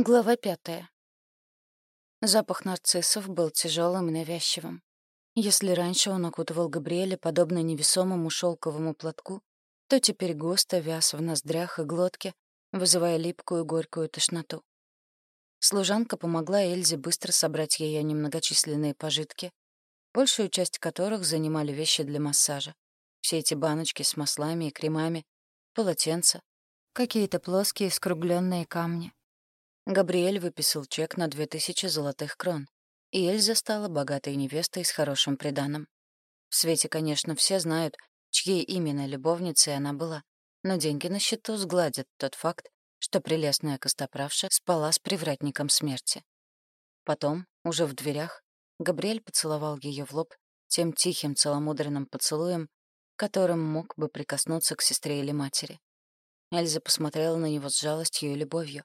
Глава пятая. Запах нарциссов был тяжелым и навязчивым. Если раньше он окутывал Габриэля подобно невесомому шелковому платку, то теперь густо вяз в ноздрях и глотке, вызывая липкую горькую тошноту. Служанка помогла Эльзе быстро собрать ее немногочисленные пожитки, большую часть которых занимали вещи для массажа. Все эти баночки с маслами и кремами, полотенца, какие-то плоские скругленные камни. Габриэль выписал чек на две тысячи золотых крон, и Эльза стала богатой невестой с хорошим приданым. В свете, конечно, все знают, чьей именно любовницей она была, но деньги на счету сгладят тот факт, что прелестная костоправша спала с привратником смерти. Потом, уже в дверях, Габриэль поцеловал ее в лоб тем тихим целомудренным поцелуем, которым мог бы прикоснуться к сестре или матери. Эльза посмотрела на него с жалостью и любовью,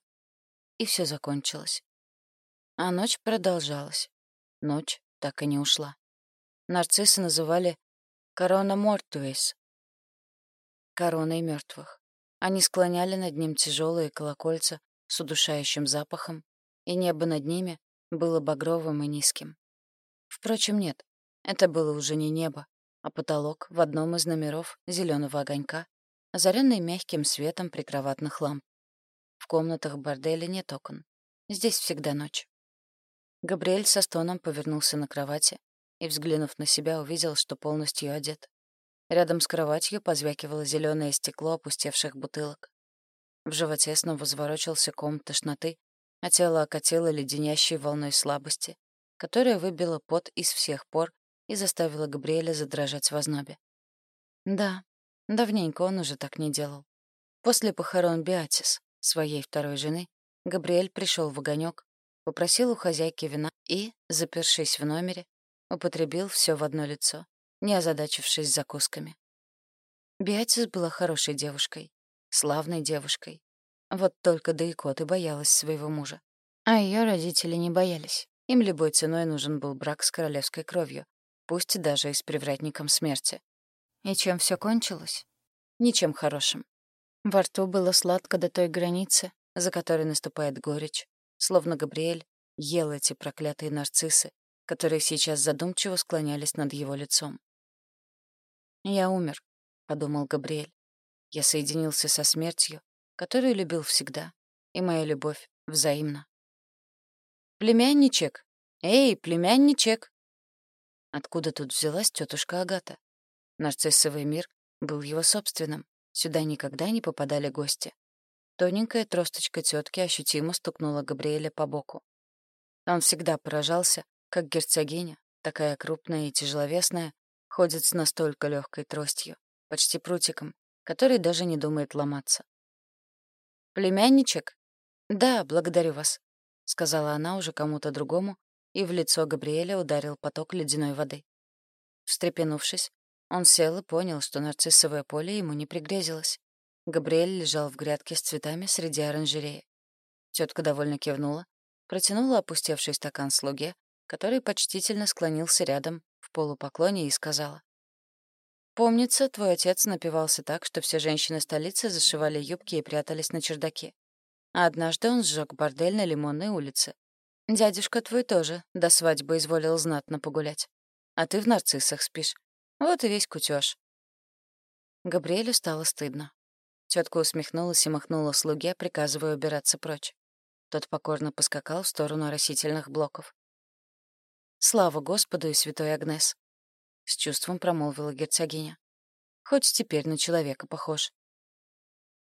и все закончилось. А ночь продолжалась. Ночь так и не ушла. Нарциссы называли «корона мортуэс» — короной мертвых. Они склоняли над ним тяжелые колокольца с удушающим запахом, и небо над ними было багровым и низким. Впрочем, нет, это было уже не небо, а потолок в одном из номеров зеленого огонька, озаренный мягким светом прикроватных ламп. В комнатах борделя нет окон. Здесь всегда ночь. Габриэль со стоном повернулся на кровати и, взглянув на себя, увидел, что полностью одет. Рядом с кроватью позвякивало зеленое стекло опустевших бутылок. В животе снова заворочился ком тошноты, а тело окатило леденящей волной слабости, которая выбила пот из всех пор и заставила Габриэля задрожать в ознобе. Да, давненько он уже так не делал. После похорон Биатис своей второй жены, Габриэль пришел в огонек, попросил у хозяйки вина и, запершись в номере, употребил все в одно лицо, не озадачившись закусками. Биатис была хорошей девушкой, славной девушкой. Вот только да и Дайкоты боялась своего мужа. А ее родители не боялись. Им любой ценой нужен был брак с королевской кровью, пусть даже и с привратником смерти. И чем все кончилось? Ничем хорошим. Во рту было сладко до той границы, за которой наступает горечь, словно Габриэль ел эти проклятые нарциссы, которые сейчас задумчиво склонялись над его лицом. «Я умер», — подумал Габриэль. «Я соединился со смертью, которую любил всегда, и моя любовь взаимна». «Племянничек! Эй, племянничек!» Откуда тут взялась тетушка Агата? Нарциссовый мир был его собственным, Сюда никогда не попадали гости. Тоненькая тросточка тетки ощутимо стукнула Габриэля по боку. Он всегда поражался, как герцогиня, такая крупная и тяжеловесная, ходит с настолько легкой тростью, почти прутиком, который даже не думает ломаться. «Племянничек?» «Да, благодарю вас», — сказала она уже кому-то другому, и в лицо Габриэля ударил поток ледяной воды. Встрепенувшись, он сел и понял, что нарциссовое поле ему не пригрезилось. Габриэль лежал в грядке с цветами среди оранжереи. Тетка довольно кивнула, протянула опустевший стакан слуге, который почтительно склонился рядом в полупоклоне и сказала. «Помнится, твой отец напивался так, что все женщины столицы зашивали юбки и прятались на чердаке. А однажды он сжег бордель на Лимонной улице. Дядюшка твой тоже до свадьбы изволил знатно погулять. А ты в нарциссах спишь. Вот и весь кутеж. Габриэлю стало стыдно. Тетка усмехнулась и махнула слуге, приказывая убираться прочь. Тот покорно поскакал в сторону растительных блоков. «Слава Господу и святой Агнес!» — с чувством промолвила герцогиня. «Хоть теперь на человека похож».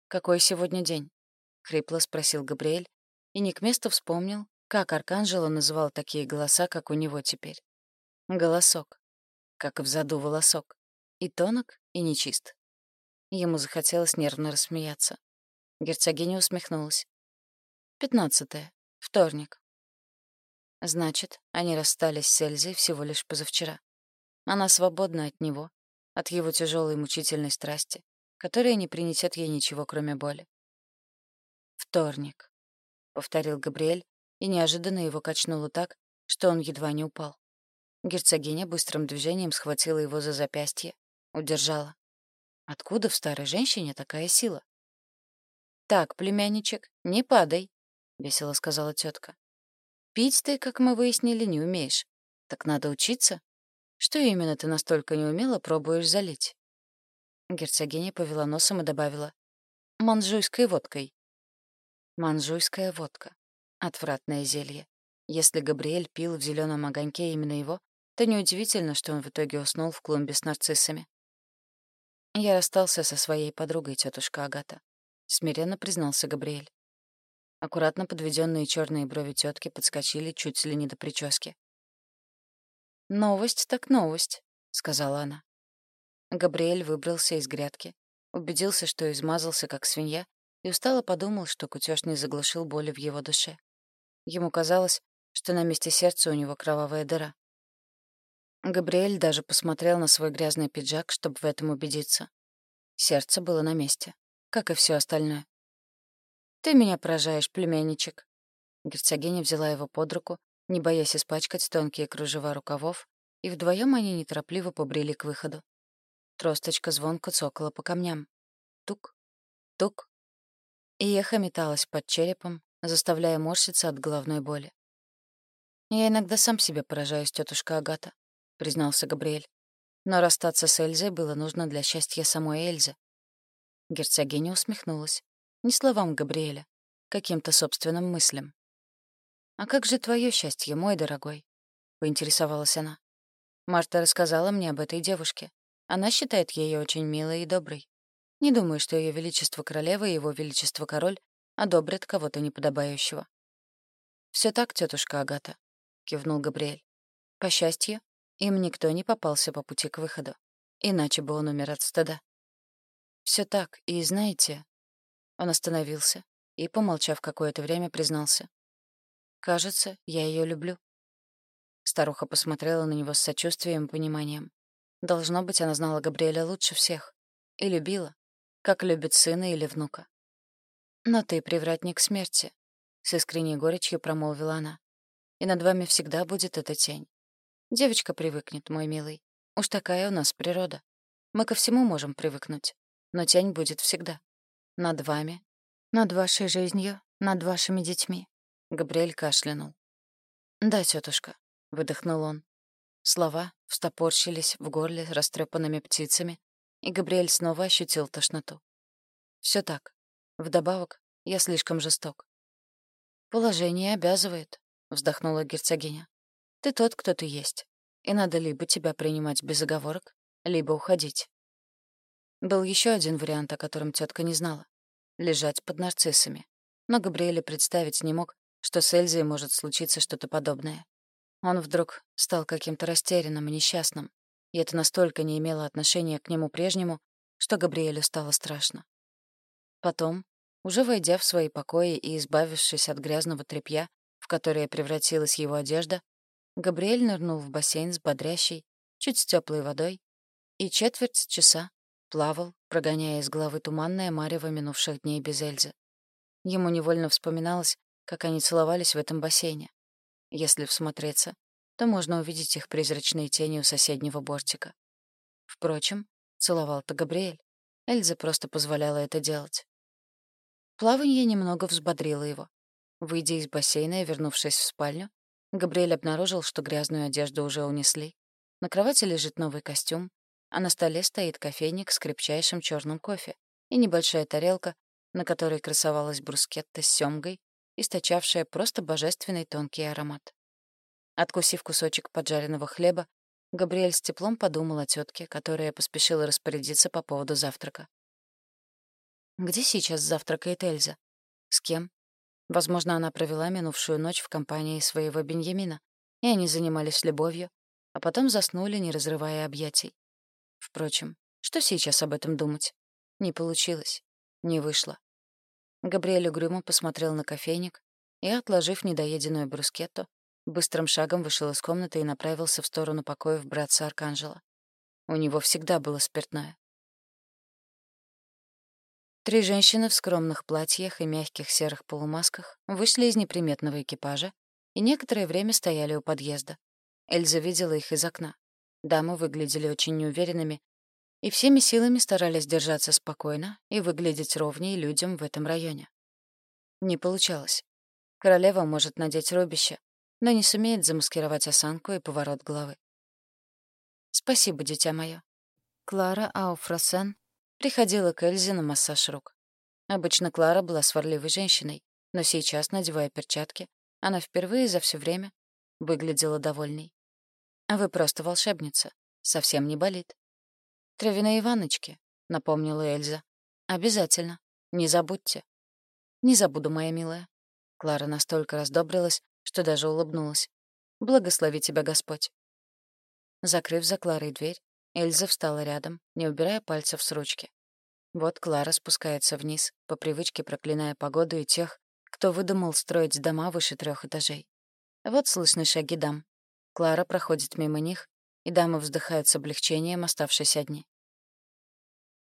«Какой сегодня день?» — хрипло спросил Габриэль, и не к месту вспомнил, как Арканджело называл такие голоса, как у него теперь. Голосок как в заду волосок. И тонок, и нечист. Ему захотелось нервно рассмеяться. Герцогиня усмехнулась. Пятнадцатое. Вторник. Значит, они расстались с Эльзой всего лишь позавчера. Она свободна от него, от его тяжелой мучительной страсти, которая не принесет ей ничего, кроме боли. «Вторник», — повторил Габриэль, и неожиданно его качнуло так, что он едва не упал. Герцогиня быстрым движением схватила его за запястье, удержала. Откуда в старой женщине такая сила? «Так, племянничек, не падай», — весело сказала тетка. «Пить ты, как мы выяснили, не умеешь. Так надо учиться. Что именно ты настолько неумело пробуешь залить?» Герцогиня повела носом и добавила. «Манжуйской водкой». Манжуйская водка. Отвратное зелье. Если Габриэль пил в зеленом огоньке именно его, то неудивительно, что он в итоге уснул в клумбе с нарциссами. «Я расстался со своей подругой, тетушка Агата», — смиренно признался Габриэль. Аккуратно подведенные черные брови тетки подскочили чуть ли не до прически. «Новость так новость», — сказала она. Габриэль выбрался из грядки, убедился, что измазался, как свинья, и устало подумал, что кутеж не заглушил боли в его душе. Ему казалось, что на месте сердца у него кровавая дыра. Габриэль даже посмотрел на свой грязный пиджак, чтобы в этом убедиться. Сердце было на месте, как и все остальное. «Ты меня поражаешь, племянничек». Герцогиня взяла его под руку, не боясь испачкать тонкие кружева рукавов, и вдвоем они неторопливо побрели к выходу. Тросточка звонко цокала по камням. Тук, тук. И эхо металось под черепом, заставляя морщиться от головной боли. «Я иногда сам себе поражаюсь, тетушка Агата», — признался Габриэль. «Но расстаться с Эльзой было нужно для счастья самой Эльзы». Герцогиня усмехнулась. Не словам Габриэля, каким-то собственным мыслям. «А как же твое счастье, мой дорогой?» — поинтересовалась она. Марта рассказала мне об этой девушке. Она считает ее очень милой и доброй. Не думаю, что ее величество королева и его величество король одобрят кого-то неподобающего. Все так, тетушка Агата», — кивнул Габриэль. «По счастью, им никто не попался по пути к выходу. Иначе бы он умер от стыда. Все так, и знаете...» Он остановился и, помолчав какое-то время, признался. «Кажется, я ее люблю». Старуха посмотрела на него с сочувствием и пониманием. Должно быть, она знала Габриэля лучше всех. И любила, как любит сына или внука. «Но ты привратник смерти», — с искренней горечью промолвила она. «И над вами всегда будет эта тень. Девочка привыкнет, мой милый. Уж такая у нас природа. Мы ко всему можем привыкнуть. Но тень будет всегда. Над вами, над вашей жизнью, над вашими детьми». Габриэль кашлянул. «Да, тетушка», — выдохнул он. Слова встопорщились в горле растрепанными птицами, и Габриэль снова ощутил тошноту. Все так. Вдобавок, я слишком жесток. «Положение обязывает», — вздохнула герцогиня. «Ты тот, кто ты есть, и надо либо тебя принимать без оговорок, либо уходить». Был еще один вариант, о котором тетка не знала — лежать под нарциссами. Но Габриэль представить не мог, что с Эльзой может случиться что-то подобное. Он вдруг стал каким-то растерянным и несчастным, и это настолько не имело отношения к нему прежнему, что Габриэлю стало страшно. Потом, уже войдя в свои покои и избавившись от грязного тряпья, в которое превратилась его одежда, Габриэль нырнул в бассейн с бодрящей, чуть с теплой водой, и четверть часа плавал, прогоняя из головы туманное марево минувших дней без Эльзы. Ему невольно вспоминалось, как они целовались в этом бассейне, если всмотреться, то можно увидеть их призрачные тени у соседнего бортика. Впрочем, целовал-то Габриэль. Эльза просто позволяла это делать. Плаванье немного взбодрило его. Выйдя из бассейна и вернувшись в спальню, Габриэль обнаружил, что грязную одежду уже унесли. На кровати лежит новый костюм, а на столе стоит кофейник с крепчайшим черным кофе и небольшая тарелка, на которой красовалась брускетта с семгой источавшая просто божественный тонкий аромат. Откусив кусочек поджаренного хлеба, Габриэль с теплом подумал о тетке, которая поспешила распорядиться по поводу завтрака. Где сейчас завтракает Эльза? С кем? Возможно, она провела минувшую ночь в компании своего Беньямина, и они занимались любовью, а потом заснули, не разрывая объятий. Впрочем, что сейчас об этом думать? Не получилось, не вышло. Габриэль угрюмо посмотрел на кофейник и, отложив недоеденную брускетту, быстрым шагом вышел из комнаты и направился в сторону покоев братца Арканжела. У него всегда было спиртное. Три женщины в скромных платьях и мягких серых полумасках вышли из неприметного экипажа и некоторое время стояли у подъезда. Эльза видела их из окна. Дамы выглядели очень неуверенными и всеми силами старались держаться спокойно и выглядеть ровнее людям в этом районе. Не получалось. Королева может надеть рубище, но не сумеет замаскировать осанку и поворот головы. «Спасибо, дитя мое». Клара Ауфросен приходила к Эльзе на массаж рук. Обычно Клара была сварливой женщиной, но сейчас, надевая перчатки, она впервые за все время выглядела довольной. «А вы просто волшебница. Совсем не болит». «Травяные ванночки», — напомнила Эльза. «Обязательно. Не забудьте». «Не забуду, моя милая». Клара настолько раздобрилась, что даже улыбнулась. «Благослови тебя Господь». Закрыв за Кларой дверь, Эльза встала рядом, не убирая пальцев с ручки. Вот Клара спускается вниз, по привычке проклиная погоду и тех, кто выдумал строить дома выше трех этажей. Вот слышны шаги дам. Клара проходит мимо них, и дамы вздыхают с облегчением, оставшись одни.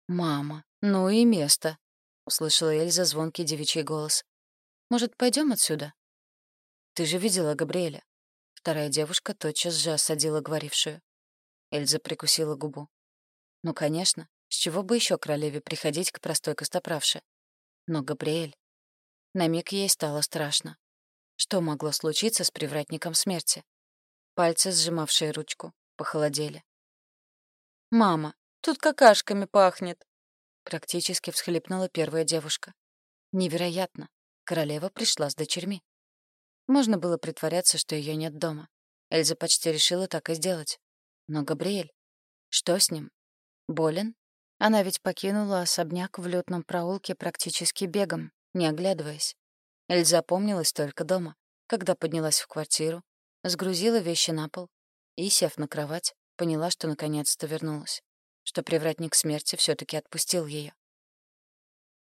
«Мама, ну и место!» — услышала Эльза звонкий девичий голос. «Может, пойдем отсюда?» «Ты же видела Габриэля?» Вторая девушка тотчас же осадила говорившую. Эльза прикусила губу. «Ну, конечно. С чего бы еще королеве приходить к простой костоправше? Но Габриэль... На миг ей стало страшно. Что могло случиться с привратником смерти? Пальцы, сжимавшие ручку, похолодели. «Мама, тут какашками пахнет!» Практически всхлипнула первая девушка. Невероятно. Королева пришла с дочерьми. Можно было притворяться, что ее нет дома. Эльза почти решила так и сделать. Но Габриэль... Что с ним? Болен? Она ведь покинула особняк в лютном проулке практически бегом, не оглядываясь. Эльза помнилась только дома, когда поднялась в квартиру, сгрузила вещи на пол и, сев на кровать, поняла, что наконец-то вернулась, что привратник смерти все таки отпустил ее.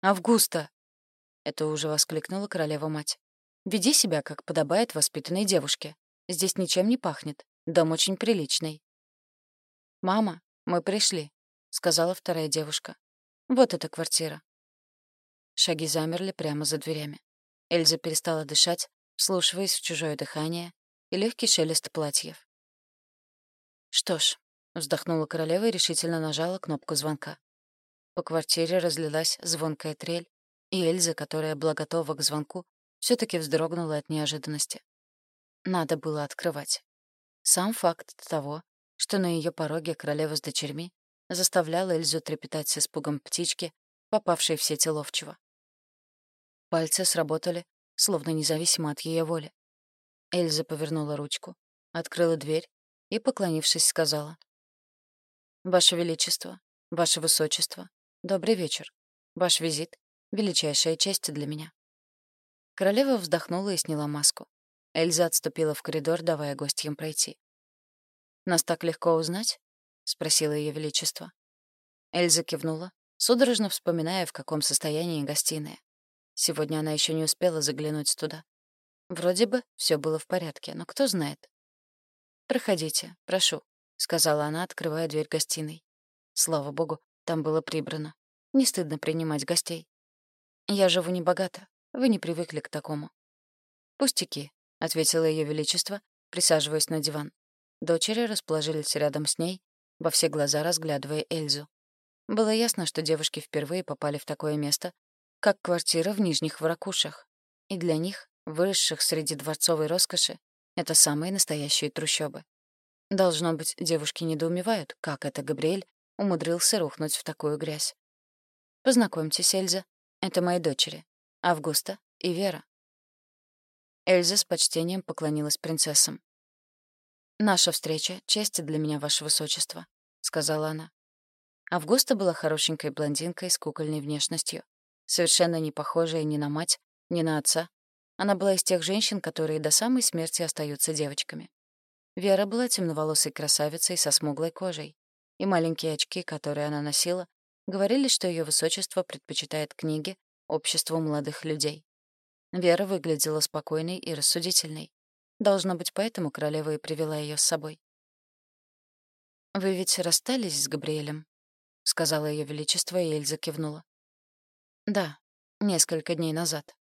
«Августа!» — это уже воскликнула королева-мать. «Веди себя, как подобает воспитанной девушке. Здесь ничем не пахнет. Дом очень приличный». «Мама, мы пришли», — сказала вторая девушка. «Вот эта квартира». Шаги замерли прямо за дверями. Эльза перестала дышать, вслушиваясь в чужое дыхание и легкий шелест платьев. «Что ж», — вздохнула королева и решительно нажала кнопку звонка. По квартире разлилась звонкая трель, и Эльза, которая была готова к звонку, все таки вздрогнула от неожиданности. Надо было открывать. Сам факт того, что на ее пороге королева с дочерьми заставляла Эльзу трепетать с испугом птички, попавшей в сети ловчего. Пальцы сработали, словно независимо от ее воли. Эльза повернула ручку, открыла дверь и, поклонившись, сказала. «Ваше Величество, Ваше Высочество, добрый вечер. Ваш визит — величайшая честь для меня». Королева вздохнула и сняла маску. Эльза отступила в коридор, давая гостям пройти. «Нас так легко узнать?» — спросила Ее Величество. Эльза кивнула, судорожно вспоминая, в каком состоянии гостиная. Сегодня она еще не успела заглянуть туда. Вроде бы все было в порядке, но кто знает. «Проходите, прошу», — сказала она, открывая дверь гостиной. Слава богу, там было прибрано. Не стыдно принимать гостей. «Я живу небогато. Вы не привыкли к такому». «Пустяки», — ответила Ее Величество, присаживаясь на диван. Дочери расположились рядом с ней, во все глаза разглядывая Эльзу. Было ясно, что девушки впервые попали в такое место, как квартира в Нижних Ворокушах. И для них, выросших среди дворцовой роскоши, это самые настоящие трущобы. Должно быть, девушки недоумевают, как это Габриэль умудрился рухнуть в такую грязь. Познакомьтесь, Эльза. Это мои дочери. Августа и Вера. Эльза с почтением поклонилась принцессам. «Наша встреча — честь для меня, ваше высочество», — сказала она. Августа была хорошенькой блондинкой с кукольной внешностью совершенно не похожая ни на мать, ни на отца. Она была из тех женщин, которые до самой смерти остаются девочками. Вера была темноволосой красавицей со смуглой кожей, и маленькие очки, которые она носила, говорили, что ее высочество предпочитает книги обществу молодых людей. Вера выглядела спокойной и рассудительной. Должно быть, поэтому королева и привела ее с собой. «Вы ведь расстались с Габриэлем?» — сказала ее величество, и Эльза кивнула. Да, несколько дней назад.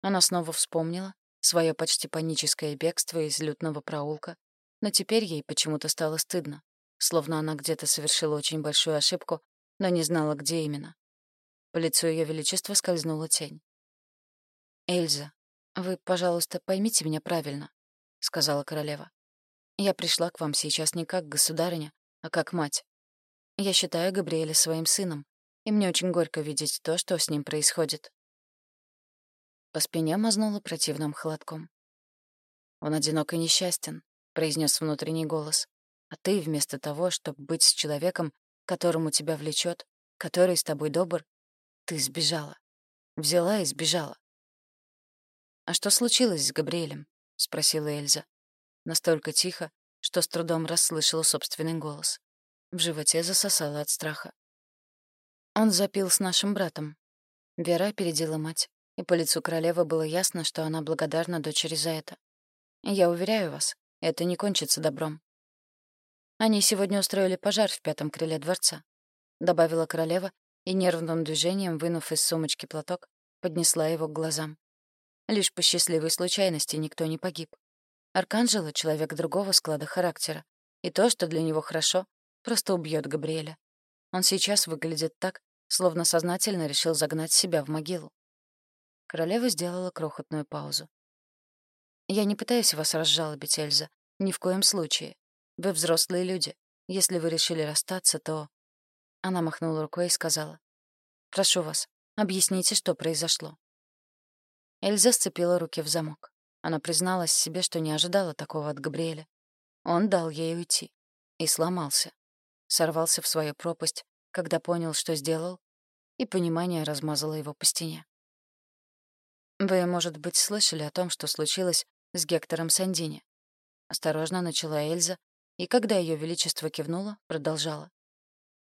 Она снова вспомнила свое почти паническое бегство из лютного проулка, но теперь ей почему-то стало стыдно, словно она где-то совершила очень большую ошибку, но не знала, где именно. По лицу Ее Величества скользнула тень. «Эльза, «Вы, пожалуйста, поймите меня правильно», — сказала королева. «Я пришла к вам сейчас не как государыня, а как мать. Я считаю Габриэля своим сыном, и мне очень горько видеть то, что с ним происходит». По спине мазнуло противным холодком. «Он одинок и несчастен», — произнес внутренний голос. «А ты, вместо того, чтобы быть с человеком, которому тебя влечет, который с тобой добр, ты сбежала. Взяла и сбежала. «А что случилось с Габриэлем?» — спросила Эльза. Настолько тихо, что с трудом расслышала собственный голос. В животе засосала от страха. Он запил с нашим братом. Вера опередила мать, и по лицу королевы было ясно, что она благодарна дочери за это. Я уверяю вас, это не кончится добром. Они сегодня устроили пожар в пятом крыле дворца, добавила королева и нервным движением, вынув из сумочки платок, поднесла его к глазам. Лишь по счастливой случайности никто не погиб. Арканджело — человек другого склада характера, и то, что для него хорошо, просто убьет Габриэля. Он сейчас выглядит так, словно сознательно решил загнать себя в могилу. Королева сделала крохотную паузу. «Я не пытаюсь вас разжалобить, Эльза. Ни в коем случае. Вы взрослые люди. Если вы решили расстаться, то...» Она махнула рукой и сказала. «Прошу вас, объясните, что произошло». Эльза сцепила руки в замок. Она призналась себе, что не ожидала такого от Габриэля. Он дал ей уйти. И сломался. Сорвался в свою пропасть, когда понял, что сделал, и понимание размазало его по стене. «Вы, может быть, слышали о том, что случилось с Гектором Сандини?» Осторожно начала Эльза, и когда Ее Величество кивнуло, продолжала.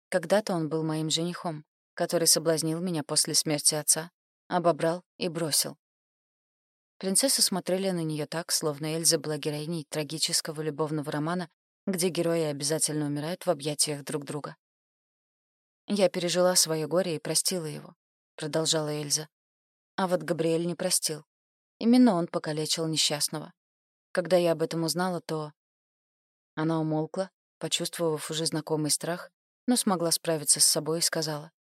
«Когда-то он был моим женихом, который соблазнил меня после смерти отца, обобрал и бросил. Принцессы смотрели на нее так, словно Эльза была героиней трагического любовного романа, где герои обязательно умирают в объятиях друг друга. «Я пережила свое горе и простила его», — продолжала Эльза. А вот Габриэль не простил. Именно он покалечил несчастного. Когда я об этом узнала, то... Она умолкла, почувствовав уже знакомый страх, но смогла справиться с собой и сказала.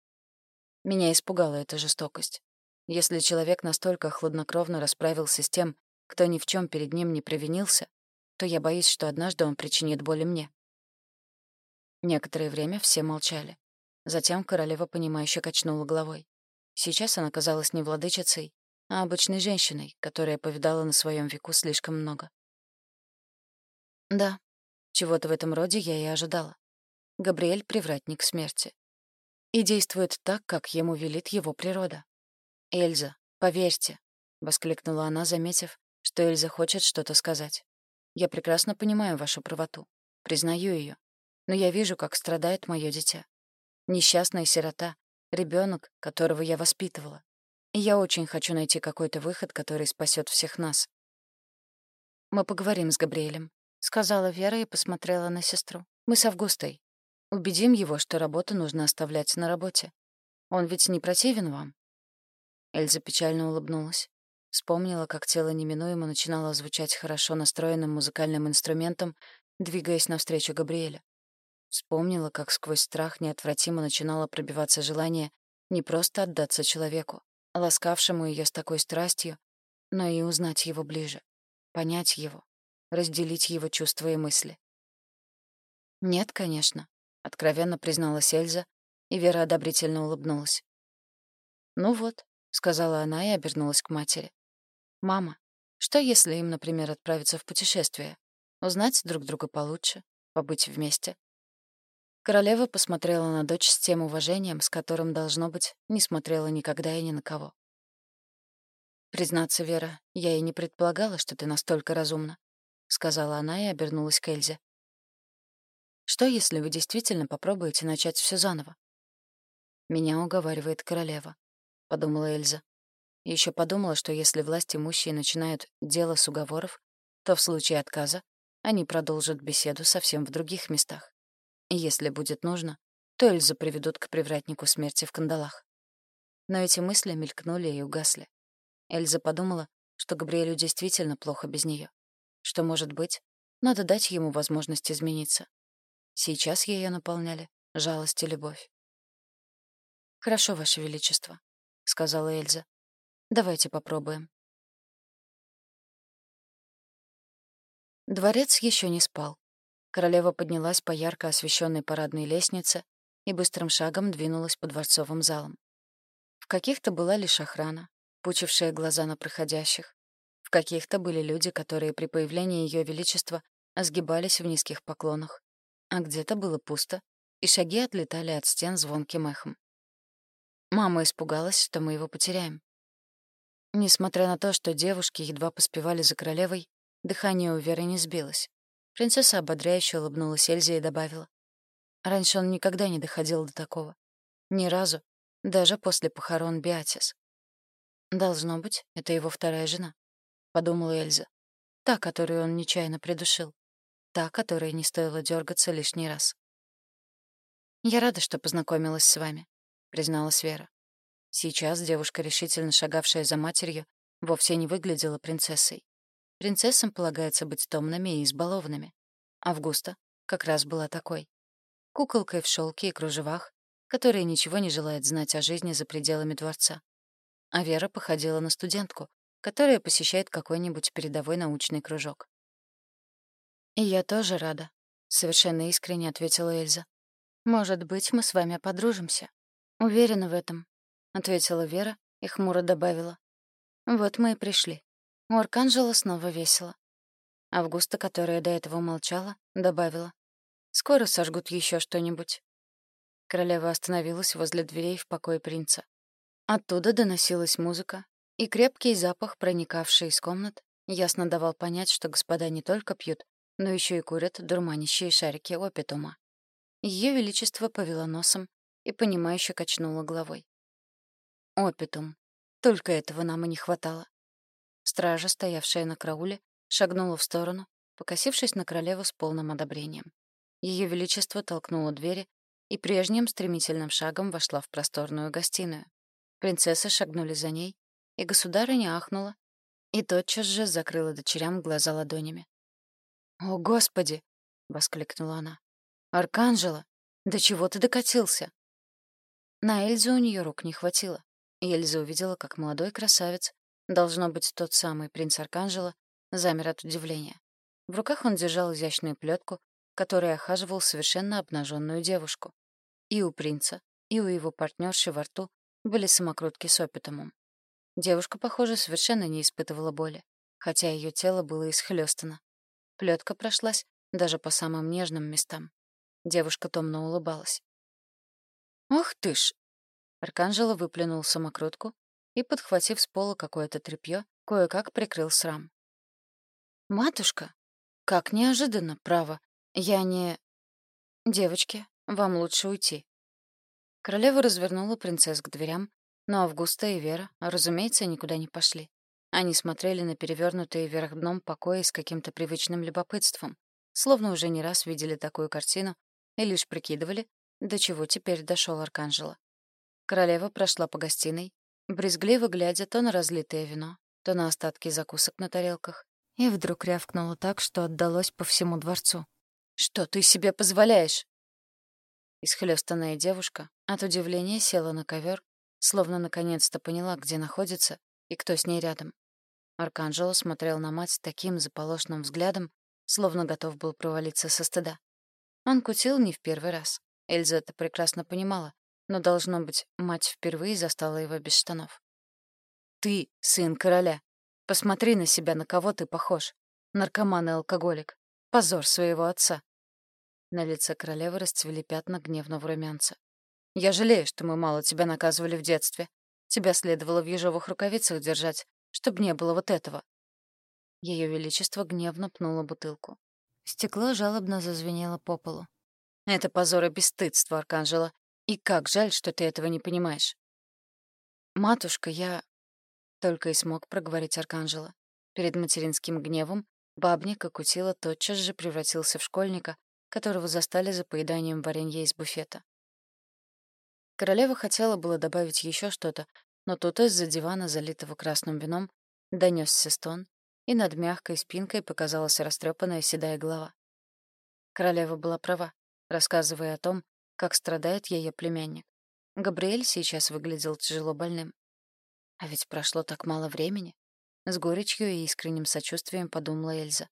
Меня испугала эта жестокость. Если человек настолько хладнокровно расправился с тем, кто ни в чем перед ним не провинился, то я боюсь, что однажды он причинит боль мне. Некоторое время все молчали. Затем королева, понимающе качнула головой. Сейчас она казалась не владычицей, а обычной женщиной, которая повидала на своем веку слишком много. Да, чего-то в этом роде я и ожидала. Габриэль — привратник смерти. И действует так, как ему велит его природа. «Эльза, поверьте», — воскликнула она, заметив, что Эльза хочет что-то сказать. «Я прекрасно понимаю вашу правоту, признаю ее, но я вижу, как страдает мое дитя. Несчастная сирота, ребенок, которого я воспитывала. И я очень хочу найти какой-то выход, который спасет всех нас. «Мы поговорим с Габриэлем», — сказала Вера и посмотрела на сестру. «Мы с Августой. Убедим его, что работу нужно оставлять на работе. Он ведь не противен вам?» Эльза печально улыбнулась. Вспомнила, как тело неминуемо начинало звучать хорошо настроенным музыкальным инструментом, двигаясь навстречу Габриэля. Вспомнила, как сквозь страх неотвратимо начинало пробиваться желание не просто отдаться человеку, ласкавшему ее с такой страстью, но и узнать его ближе, понять его, разделить его чувства и мысли. «Нет, конечно», — откровенно призналась Эльза, и Вера одобрительно улыбнулась. «Ну вот, сказала она и обернулась к матери. «Мама, что если им, например, отправиться в путешествие? Узнать друг друга получше, побыть вместе?» Королева посмотрела на дочь с тем уважением, с которым, должно быть, не смотрела никогда и ни на кого. «Признаться, Вера, я и не предполагала, что ты настолько разумна», — сказала она и обернулась к Эльзе. «Что, если вы действительно попробуете начать все заново?» Меня уговаривает королева. — подумала Эльза. И ещё подумала, что если власть имущие начинают дело с уговоров, то в случае отказа они продолжат беседу совсем в других местах. И если будет нужно, то Эльзу приведут к привратнику смерти в кандалах. Но эти мысли мелькнули и угасли. Эльза подумала, что Габриэлю действительно плохо без неё, Что, может быть, надо дать ему возможность измениться. Сейчас её наполняли жалость и любовь. «Хорошо, Ваше Величество», — сказала Эльза. «Давайте попробуем». Дворец еще не спал. Королева поднялась по ярко освещенной парадной лестнице и быстрым шагом двинулась по дворцовым залам. В каких-то была лишь охрана, пучившая глаза на проходящих. В каких-то были люди, которые при появлении Ее Величества сгибались в низких поклонах. А где-то было пусто, и шаги отлетали от стен звонким эхом. Мама испугалась, что мы его потеряем. Несмотря на то, что девушки едва поспевали за королевой, дыхание у Веры не сбилось. Принцесса ободряюще улыбнулась Эльзе и добавила. Раньше он никогда не доходил до такого. Ни разу, даже после похорон Биатис. «Должно быть, это его вторая жена», — подумала Эльза. «Та, которую он нечаянно придушил. Та, которой не стоило дергаться лишний раз». «Я рада, что познакомилась с вами», — призналась Вера. Сейчас девушка, решительно шагавшая за матерью, вовсе не выглядела принцессой. Принцессам полагается быть томными и избалованными. Августа как раз была такой. Куколкой в шелке и кружевах, которая ничего не желает знать о жизни за пределами дворца. А Вера походила на студентку, которая посещает какой-нибудь передовой научный кружок. «И я тоже рада», — совершенно искренне ответила Эльза. «Может быть, мы с вами подружимся?» «Уверена в этом», ответила Вера и хмуро добавила. Вот мы и пришли. У Арканжела снова весело. Августа, которая до этого молчала, добавила. Скоро сожгут еще что-нибудь. Королева остановилась возле дверей в покое принца. Оттуда доносилась музыка, и крепкий запах, проникавший из комнат, ясно давал понять, что господа не только пьют, но еще и курят дурманящие шарики опитума. Ее Величество повело носом и, понимающе качнула головой. Опитум. Только этого нам и не хватало. Стража, стоявшая на карауле, шагнула в сторону, покосившись на королеву с полным одобрением. Ее величество толкнуло двери и прежним стремительным шагом вошла в просторную гостиную. Принцессы шагнули за ней, и государыня ахнула и тотчас же закрыла дочерям глаза ладонями. «О, Господи!» — воскликнула она. «Арканжела, до чего ты докатился?» На Эльзу у нее рук не хватило. Эльза увидела, как молодой красавец, должно быть тот самый принц Арканжела, замер от удивления. В руках он держал изящную плетку, которой охаживал совершенно обнаженную девушку. И у принца, и у его партнерши во рту были самокрутки с опитомом. Девушка, похоже, совершенно не испытывала боли, хотя ее тело было исхлёстано. Плетка прошлась даже по самым нежным местам. Девушка томно улыбалась. «Ох ты ж, Арканжело выплюнул самокрутку и, подхватив с пола какое-то тряпье, кое-как прикрыл срам. «Матушка, как неожиданно, право. Я не...» «Девочки, вам лучше уйти». Королева развернула принцесс к дверям, но Августа и Вера, разумеется, никуда не пошли. Они смотрели на перевернутые вверх дном покои с каким-то привычным любопытством, словно уже не раз видели такую картину и лишь прикидывали, до чего теперь дошел Арканжело. Королева прошла по гостиной, брезгливо глядя то на разлитое вино, то на остатки закусок на тарелках, и вдруг рявкнула так, что отдалось по всему дворцу. «Что ты себе позволяешь?» Исхлёстанная девушка от удивления села на ковер, словно наконец-то поняла, где находится и кто с ней рядом. Арканджело смотрел на мать таким заполошным взглядом, словно готов был провалиться со стыда. Он кутил не в первый раз. Эльза это прекрасно понимала, но, должно быть, мать впервые застала его без штанов. «Ты сын короля. Посмотри на себя, на кого ты похож. Наркоман и алкоголик. Позор своего отца». На лице королевы расцвели пятна гневного румянца. «Я жалею, что мы мало тебя наказывали в детстве. Тебя следовало в ежовых рукавицах держать, чтобы не было вот этого». Ее Величество гневно пнуло бутылку. Стекло жалобно зазвенело по полу. «Это позор и бесстыдство, Арканжела. И как жаль, что ты этого не понимаешь. Матушка, я... Только и смог проговорить Арканжела. Перед материнским гневом бабник Акутила тотчас же превратился в школьника, которого застали за поеданием варенья из буфета. Королева хотела было добавить еще что-то, но тут из-за дивана, залитого красным вином, донесся стон, и над мягкой спинкой показалась растрепанная седая голова. Королева была права, рассказывая о том, как страдает ее племянник. Габриэль сейчас выглядел тяжело больным. А ведь прошло так мало времени. С горечью и искренним сочувствием подумала Эльза.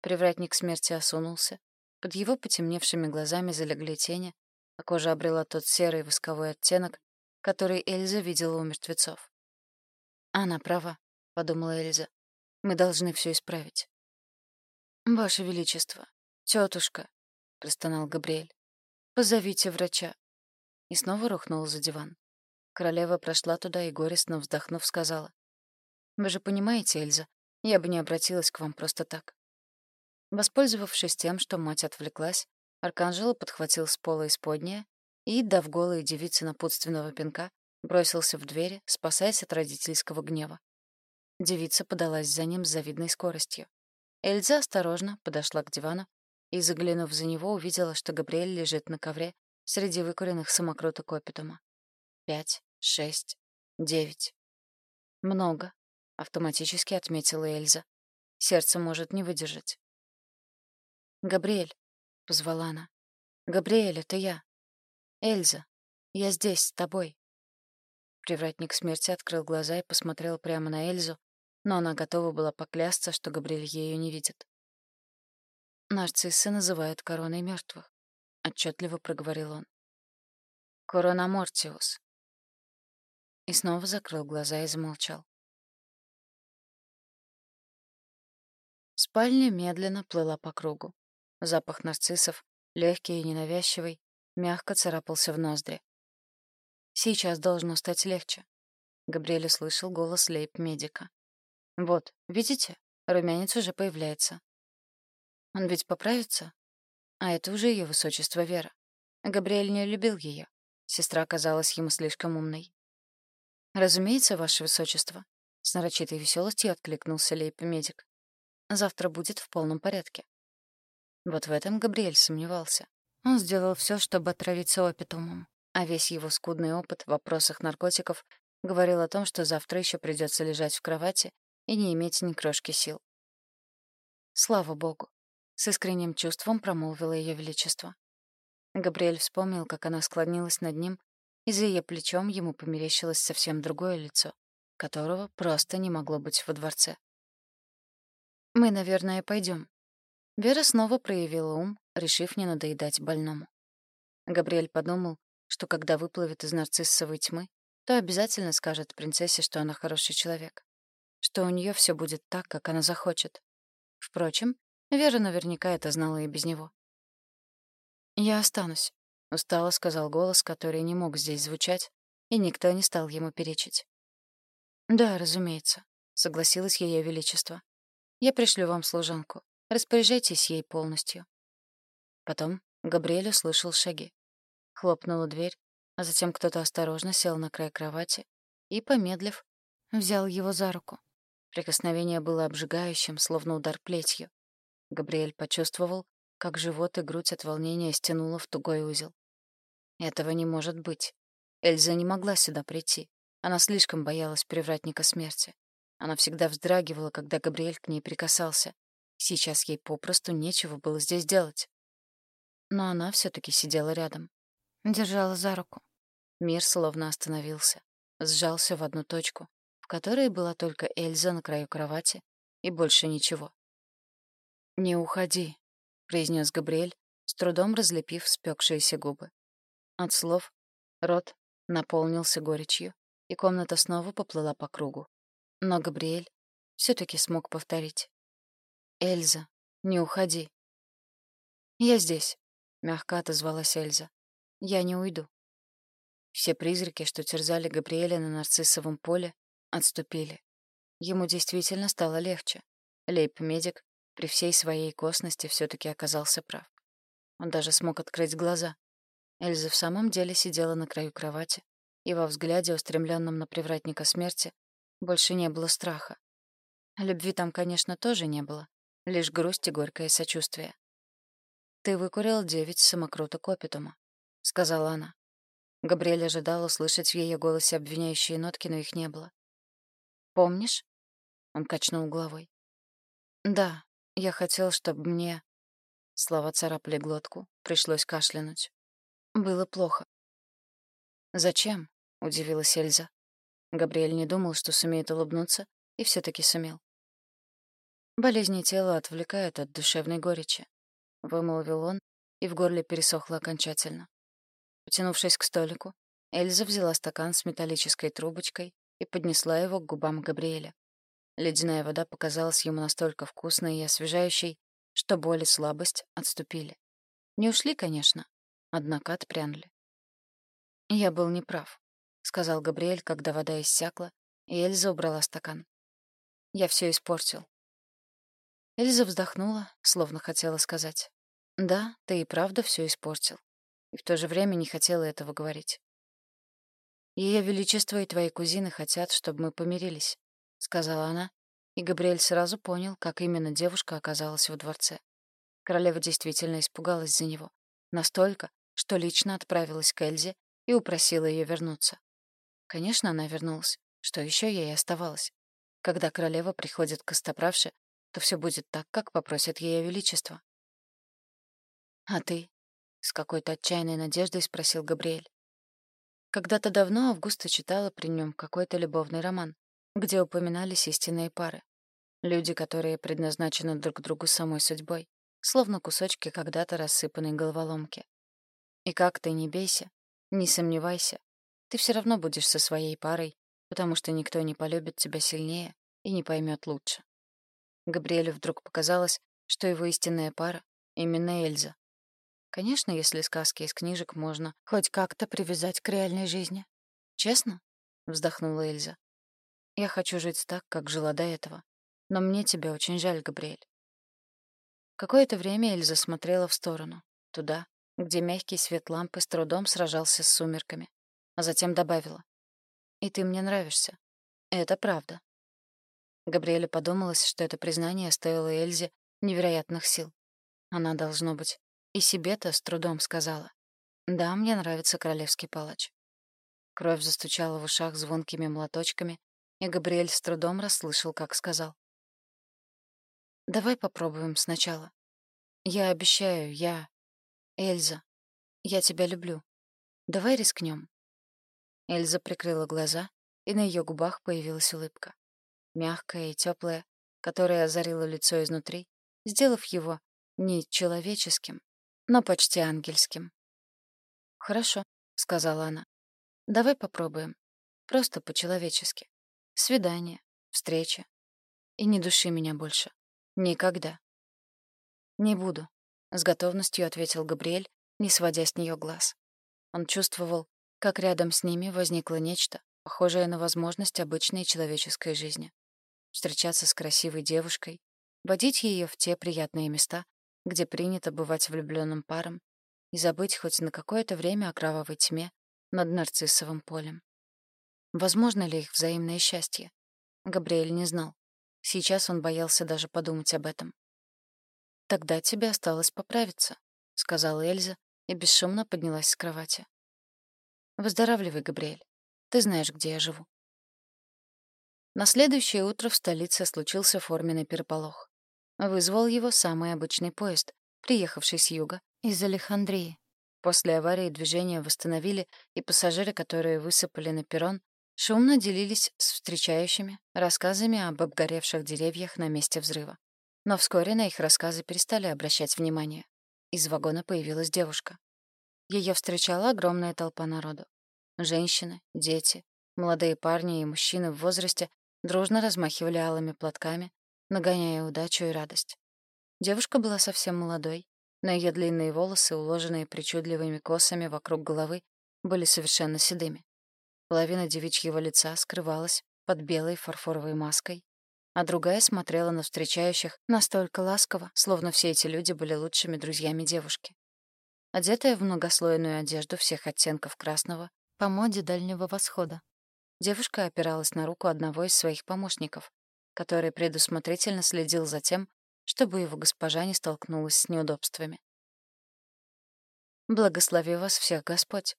Привратник смерти осунулся. Под его потемневшими глазами залегли тени, а кожа обрела тот серый восковой оттенок, который Эльза видела у мертвецов. «Она права», — подумала Эльза. «Мы должны все исправить». «Ваше Величество, тетушка», — простонал Габриэль, — «позовите врача». И снова рухнул за диван. Королева прошла туда и, горестно вздохнув, сказала. «Вы же понимаете, Эльза, я бы не обратилась к вам просто так». Воспользовавшись тем, что мать отвлеклась, Арканжело подхватил с пола исподнее и, дав голой девице напутственного пинка, бросился в двери, спасаясь от родительского гнева. Девица подалась за ним с завидной скоростью. Эльза осторожно подошла к дивану и, заглянув за него, увидела, что Габриэль лежит на ковре среди выкуренных самокруток опитума. Пять, шесть, девять. Много, — автоматически отметила Эльза. Сердце может не выдержать. «Габриэль», — позвала она. «Габриэль, это я. Эльза, я здесь, с тобой». Привратник смерти открыл глаза и посмотрел прямо на Эльзу, но она готова была поклясться, что Габриэль ею не видит. «Нарциссы называют короной мертвых», — отчетливо проговорил он. «Корона Мортиус». И снова закрыл глаза и замолчал. Спальня медленно плыла по кругу. Запах нарциссов, легкий и ненавязчивый, мягко царапался в ноздри. «Сейчас должно стать легче», — Габриэль услышал голос лейб-медика. «Вот, видите, румянец уже появляется. Он ведь поправится? А это уже ее высочество Вера. Габриэль не любил ее. Сестра казалась ему слишком умной. «Разумеется, ваше высочество», — с нарочитой веселостью откликнулся лейб-медик. «Завтра будет в полном порядке». Вот в этом Габриэль сомневался. Он сделал все, чтобы отравиться опитумом, а весь его скудный опыт в вопросах наркотиков говорил о том, что завтра еще придется лежать в кровати и не иметь ни крошки сил. Слава богу. С искренним чувством промолвила ее величество. Габриэль вспомнил, как она склонилась над ним, и за ее плечом ему померещилось совсем другое лицо, которого просто не могло быть во дворце. «Мы, наверное, пойдем. Вера снова проявила ум, решив не надоедать больному. Габриэль подумал, что когда выплывет из нарциссовой тьмы, то обязательно скажет принцессе, что она хороший человек, что у нее все будет так, как она захочет. Впрочем, Вера наверняка это знала и без него. «Я останусь», — устало сказал голос, который не мог здесь звучать, и никто не стал ему перечить. «Да, разумеется», — согласилась ее величество. «Я пришлю вам служанку. Распоряжайтесь ей полностью». Потом Габриэль услышал шаги. Хлопнула дверь, а затем кто-то осторожно сел на край кровати и, помедлив, взял его за руку. Прикосновение было обжигающим, словно удар плетью. Габриэль почувствовал, как живот и грудь от волнения стянуло в тугой узел. Этого не может быть. Эльза не могла сюда прийти. Она слишком боялась привратника смерти. Она всегда вздрагивала, когда Габриэль к ней прикасался, Сейчас ей попросту нечего было здесь делать. Но она все таки сидела рядом. Держала за руку. Мир словно остановился. Сжался в одну точку, в которой была только Эльза на краю кровати и больше ничего. «Не уходи», — произнес Габриэль, с трудом разлепив спекшиеся губы. От слов рот наполнился горечью, и комната снова поплыла по кругу. Но Габриэль все таки смог повторить. «Эльза, не уходи». «Я здесь», — мягко отозвалась Эльза. «Я не уйду». Все призраки, что терзали Габриэля на нарциссовом поле, отступили. Ему действительно стало легче. Лейб-медик при всей своей косности все таки оказался прав. Он даже смог открыть глаза. Эльза в самом деле сидела на краю кровати, и во взгляде, устремленном на привратника смерти, больше не было страха. Любви там, конечно, тоже не было, лишь грусть и горькое сочувствие. «Ты выкурил девять самокруток опитума», — сказала она. Габриэль ожидал услышать в ее голосе обвиняющие нотки, но их не было. «Помнишь?» — он качнул головой. «Да, я хотел, чтобы мне...» Слова царапали глотку, пришлось кашлянуть. Было плохо. «Зачем?» — удивилась Эльза. Габриэль не думал, что сумеет улыбнуться, и все таки сумел. Болезни тела отвлекают от душевной горечи. Вымолвил он, и в горле пересохло окончательно. Потянувшись к столику, Эльза взяла стакан с металлической трубочкой и поднесла его к губам Габриэля. Ледяная вода показалась ему настолько вкусной и освежающей, что боль и слабость отступили. Не ушли, конечно, однако отпрянули. «Я был неправ», — сказал Габриэль, когда вода иссякла, и Эльза убрала стакан. «Я все испортил». Эльза вздохнула, словно хотела сказать. «Да, ты и правда все испортил». И в то же время не хотела этого говорить. «Ее Величество и твои кузины хотят, чтобы мы помирились», — сказала она, и Габриэль сразу понял, как именно девушка оказалась в дворце. Королева действительно испугалась за него. Настолько, что лично отправилась к Эльзе и упросила ее вернуться. Конечно, она вернулась. Что еще ей оставалось? Когда королева приходит к костоправше, то все будет так, как попросит ее величество. «А ты?» — с какой-то отчаянной надеждой спросил Габриэль. Когда-то давно Августа читала при нем какой-то любовный роман, где упоминались истинные пары. Люди, которые предназначены друг другу самой судьбой, словно кусочки когда-то рассыпанной головоломки. И как ты не бейся, не сомневайся, ты все равно будешь со своей парой, потому что никто не полюбит тебя сильнее и не поймет лучше. Габриэлю вдруг показалось, что его истинная пара — именно Эльза. Конечно, если сказки из книжек можно хоть как-то привязать к реальной жизни. Честно? — вздохнула Эльза. Я хочу жить так, как жила до этого. Но мне тебя очень жаль, Габриэль. Какое-то время Эльза смотрела в сторону, туда, где мягкий свет лампы с трудом сражался с сумерками, а затем добавила. «И ты мне нравишься. Это правда». Габриэля подумалось, что это признание стоило Эльзе невероятных сил. Она, должно быть, и себе-то с трудом сказала. «Да, мне нравится королевский палач». Кровь застучала в ушах звонкими молоточками, и Габриэль с трудом расслышал, как сказал. «Давай попробуем сначала. Я обещаю, я «Эльза, я тебя люблю. Давай рискнем». Эльза прикрыла глаза, и на ее губах появилась улыбка. Мягкая и теплая, которая озарила лицо изнутри, сделав его не человеческим, но почти ангельским. «Хорошо», — сказала она. «Давай попробуем. Просто по-человечески. Свидание, встреча. И не души меня больше. Никогда». «Не буду», с готовностью ответил Габриэль, не сводя с нее глаз. Он чувствовал, как рядом с ними возникло нечто, похожее на возможность обычной человеческой жизни. Встречаться с красивой девушкой, водить ее в те приятные места, где принято бывать влюбленным паром, и забыть хоть на какое-то время о кровавой тьме над нарциссовым полем. Возможно ли их взаимное счастье? Габриэль не знал. Сейчас он боялся даже подумать об этом. «Тогда тебе осталось поправиться», — сказала Эльза и бесшумно поднялась с кровати. «Выздоравливай, Габриэль. Ты знаешь, где я живу». На следующее утро в столице случился форменный переполох. Вызвал его самый обычный поезд, приехавший с юга, из Алехандрии. После аварии движение восстановили, и пассажиры, которые высыпали на перрон, шумно делились с встречающими рассказами об обгоревших деревьях на месте взрыва. Но вскоре на их рассказы перестали обращать внимание. Из вагона появилась девушка. Ее встречала огромная толпа народу. Женщины, дети, молодые парни и мужчины в возрасте дружно размахивали алыми платками, нагоняя удачу и радость. Девушка была совсем молодой, но ее длинные волосы, уложенные причудливыми косами вокруг головы, были совершенно седыми. Половина девичьего лица скрывалась под белой фарфоровой маской, а другая смотрела на встречающих настолько ласково, словно все эти люди были лучшими друзьями девушки. Одетая в многослойную одежду всех оттенков красного, по моде Дальнего Восхода, девушка опиралась на руку одного из своих помощников, который предусмотрительно следил за тем, чтобы его госпожа не столкнулась с неудобствами. «Благослови вас всех Господь!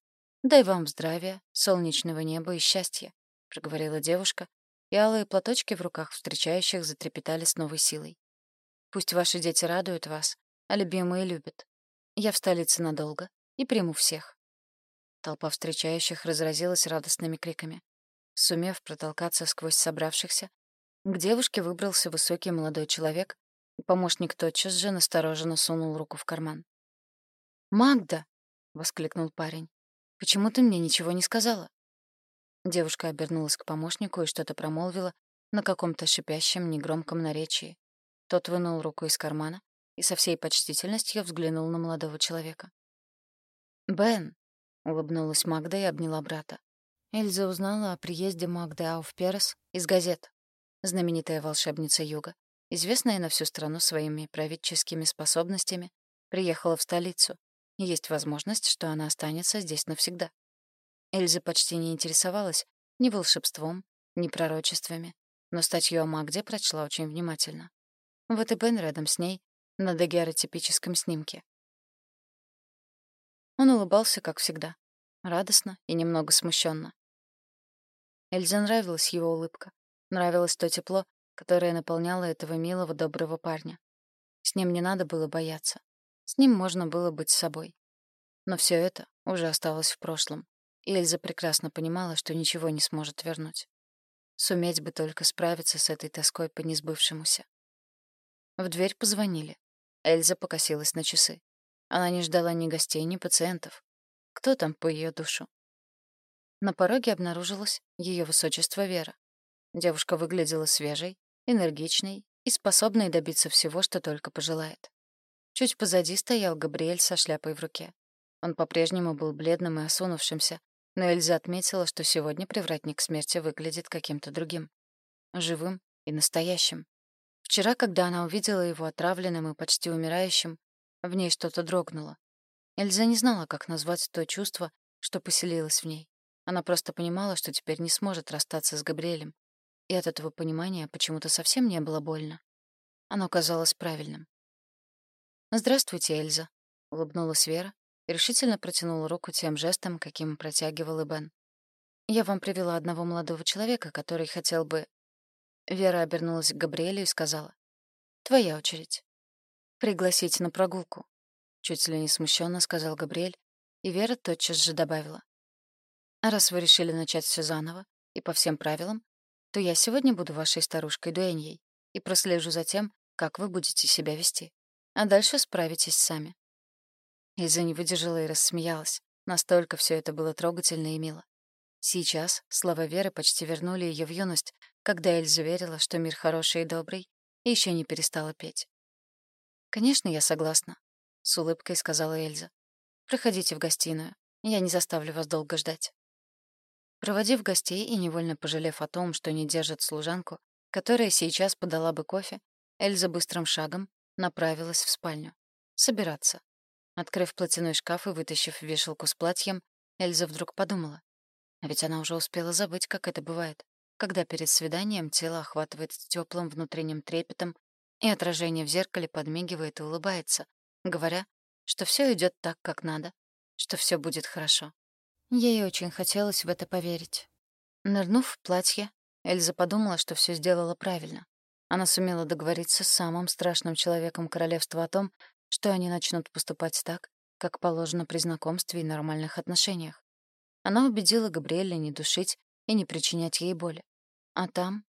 Дай вам здравия, солнечного неба и счастья», — проговорила девушка, и алые платочки в руках встречающих затрепетали с новой силой. «Пусть ваши дети радуют вас, а любимые любят. Я в столице надолго и приму всех». Толпа встречающих разразилась радостными криками. Сумев протолкаться сквозь собравшихся, К девушке выбрался высокий молодой человек, и помощник тотчас же настороженно сунул руку в карман. «Магда!» — воскликнул парень. «Почему ты мне ничего не сказала?» Девушка обернулась к помощнику и что-то промолвила на каком-то шипящем, негромком наречии. Тот вынул руку из кармана и со всей почтительностью взглянул на молодого человека. «Бен!» — улыбнулась Магда и обняла брата. Эльза узнала о приезде Магды Ауфперес из газет. Знаменитая волшебница Юга, известная на всю страну своими правительскими способностями, приехала в столицу, есть возможность, что она останется здесь навсегда. Эльза почти не интересовалась ни волшебством, ни пророчествами, но статью о Магде прочла очень внимательно. Вот и Бен рядом с ней, на дагеротипическом снимке. Он улыбался, как всегда, радостно и немного смущенно. Эльзе нравилась его улыбка, нравилось то тепло, которое наполняло этого милого, доброго парня. С ним не надо было бояться. С ним можно было быть собой. Но все это уже осталось в прошлом, и Эльза прекрасно понимала, что ничего не сможет вернуть. Суметь бы только справиться с этой тоской по несбывшемуся. В дверь позвонили. Эльза покосилась на часы. Она не ждала ни гостей, ни пациентов. Кто там по ее душу? На пороге обнаружилось ее высочество Вера. Девушка выглядела свежей, энергичной и способной добиться всего, что только пожелает. Чуть позади стоял Габриэль со шляпой в руке. Он по-прежнему был бледным и осунувшимся, но Эльза отметила, что сегодня привратник смерти выглядит каким-то другим. Живым и настоящим. Вчера, когда она увидела его отравленным и почти умирающим, в ней что-то дрогнуло. Эльза не знала, как назвать то чувство, что поселилось в ней. Она просто понимала, что теперь не сможет расстаться с Габриэлем. И от этого понимания почему-то совсем не было больно. Оно казалось правильным. «Здравствуйте, Эльза», — улыбнулась Вера и решительно протянула руку тем жестом, каким протягивал и Бен. «Я вам привела одного молодого человека, который хотел бы...» Вера обернулась к Габриэлю и сказала. «Твоя очередь. Пригласить на прогулку», — чуть ли не смущенно сказал Габриэль, и Вера тотчас же добавила. «А раз вы решили начать все заново и по всем правилам, то я сегодня буду вашей старушкой Дуэньей и прослежу за тем, как вы будете себя вести а дальше справитесь сами». Эльза не выдержала и рассмеялась. Настолько все это было трогательно и мило. Сейчас слова Веры почти вернули ее в юность, когда Эльза верила, что мир хороший и добрый, и еще не перестала петь. «Конечно, я согласна», — с улыбкой сказала Эльза. «Проходите в гостиную. Я не заставлю вас долго ждать». Проводив гостей и невольно пожалев о том, что не держит служанку, которая сейчас подала бы кофе, Эльза быстрым шагом, направилась в спальню. Собираться. Открыв платяной шкаф и вытащив вешалку с платьем, Эльза вдруг подумала. А ведь она уже успела забыть, как это бывает, когда перед свиданием тело охватывает теплым внутренним трепетом, и отражение в зеркале подмигивает и улыбается, говоря, что все идет так, как надо, что все будет хорошо. Ей очень хотелось в это поверить. Нырнув в платье, Эльза подумала, что все сделала правильно. Она сумела договориться с самым страшным человеком королевства о том, что они начнут поступать так, как положено при знакомстве и нормальных отношениях. Она убедила Габриэля не душить и не причинять ей боли. А там...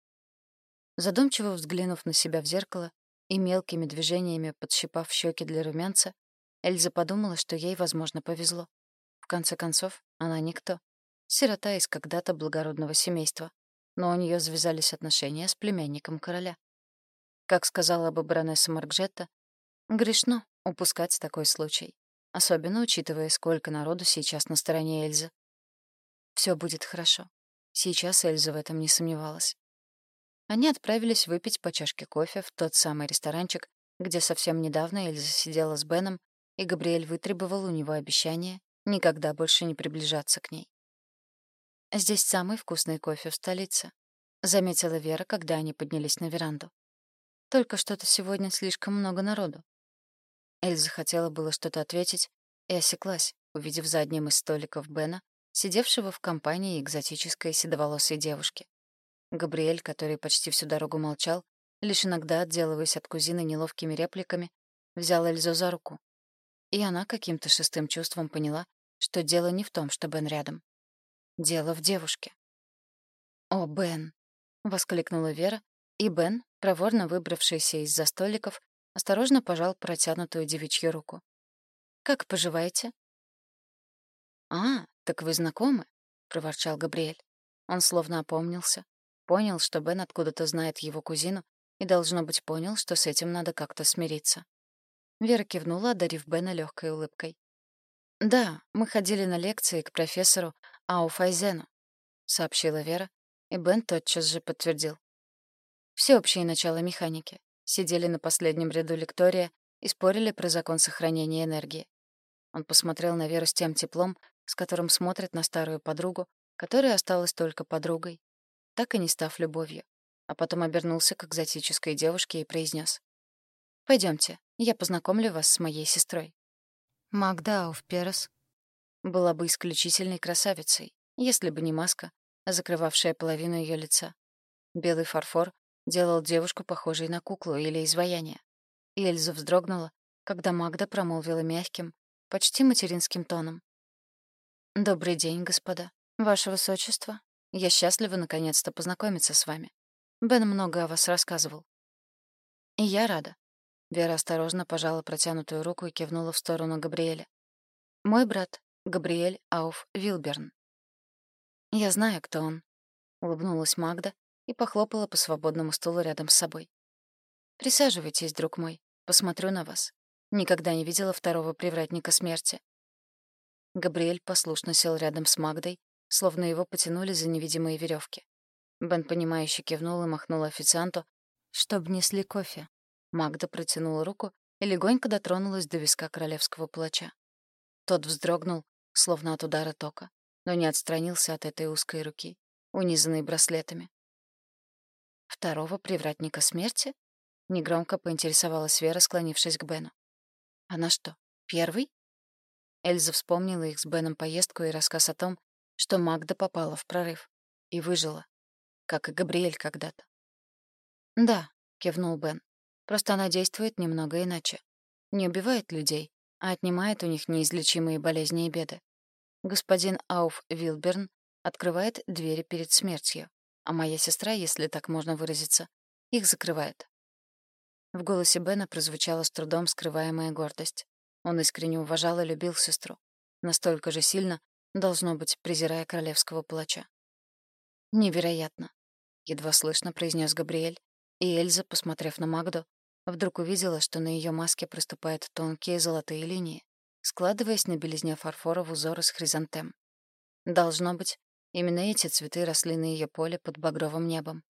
Задумчиво взглянув на себя в зеркало и мелкими движениями подщипав щеки для румянца, Эльза подумала, что ей, возможно, повезло. В конце концов, она никто. Сирота из когда-то благородного семейства. Но у нее завязались отношения с племянником короля. Как сказала бы баронесса Маркжетта, грешно упускать такой случай, особенно учитывая, сколько народу сейчас на стороне Эльзы. Все будет хорошо. Сейчас Эльза в этом не сомневалась. Они отправились выпить по чашке кофе в тот самый ресторанчик, где совсем недавно Эльза сидела с Беном, и Габриэль вытребовал у него обещание никогда больше не приближаться к ней. «Здесь самый вкусный кофе в столице», — заметила Вера, когда они поднялись на веранду. Только что-то сегодня слишком много народу. Эльза хотела было что-то ответить и осеклась, увидев за одним из столиков Бена, сидевшего в компании экзотической седоволосой девушки. Габриэль, который почти всю дорогу молчал, лишь иногда отделываясь от кузины неловкими репликами, взял Эльзу за руку. И она каким-то шестым чувством поняла, что дело не в том, что Бен рядом. Дело в девушке. «О, Бен!» — воскликнула Вера, И Бен, проворно выбравшийся из-за столиков, осторожно пожал протянутую девичью руку. «Как поживаете?» «А, так вы знакомы?» — проворчал Габриэль. Он словно опомнился, понял, что Бен откуда-то знает его кузину, и, должно быть, понял, что с этим надо как-то смириться. Вера кивнула, одарив Бена легкой улыбкой. «Да, мы ходили на лекции к профессору Ауфайзену», — сообщила Вера, и Бен тотчас же подтвердил. Всеобщее начало механики. Сидели на последнем ряду лектория и спорили про закон сохранения энергии. Он посмотрел на Веру с тем теплом, с которым смотрит на старую подругу, которая осталась только подругой, так и не став любовью. А потом обернулся к экзотической девушке и произнес: Пойдемте, я познакомлю вас с моей сестрой. Магда Ауфперес была бы исключительной красавицей, если бы не маска, закрывавшая половину ее лица. Белый фарфор делал девушку похожей на куклу или изваяние. Эльза вздрогнула, когда Магда промолвила мягким, почти материнским тоном. «Добрый день, господа. Ваше Высочество, я счастлива наконец-то познакомиться с вами. Бен много о вас рассказывал». «И я рада». Вера осторожно пожала протянутую руку и кивнула в сторону Габриэля. «Мой брат, Габриэль Ауф Вилберн». «Я знаю, кто он», — улыбнулась Магда и похлопала по свободному стулу рядом с собой. «Присаживайтесь, друг мой, посмотрю на вас. Никогда не видела второго привратника смерти. Габриэль послушно сел рядом с Магдой, словно его потянули за невидимые веревки. Бен, понимающе кивнул и махнул официанту, чтобы несли кофе. Магда протянула руку и легонько дотронулась до виска королевского плача. Тот вздрогнул, словно от удара тока, но не отстранился от этой узкой руки, унизанной браслетами. «Второго привратника смерти?» — негромко поинтересовалась Вера, склонившись к Бену. «Она что, первый?» Эльза вспомнила их с Беном поездку и рассказ о том, что Магда попала в прорыв и выжила, как и Габриэль когда-то. «Да», — кивнул Бен, — «просто она действует немного иначе. Не убивает людей, а отнимает у них неизлечимые болезни и беды. Господин Ауф Вилберн открывает двери перед смертью, а моя сестра, если так можно выразиться, их закрывает». В голосе Бена прозвучала с трудом скрываемая гордость. Он искренне уважал и любил сестру. Настолько же сильно, должно быть, презирая королевского палача. «Невероятно», — едва слышно произнес Габриэль, и Эльза, посмотрев на Магду, вдруг увидела, что на ее маске проступают тонкие золотые линии, складываясь на белизне фарфора в узор из хризантем. Должно быть, именно эти цветы росли на ее поле под багровым небом.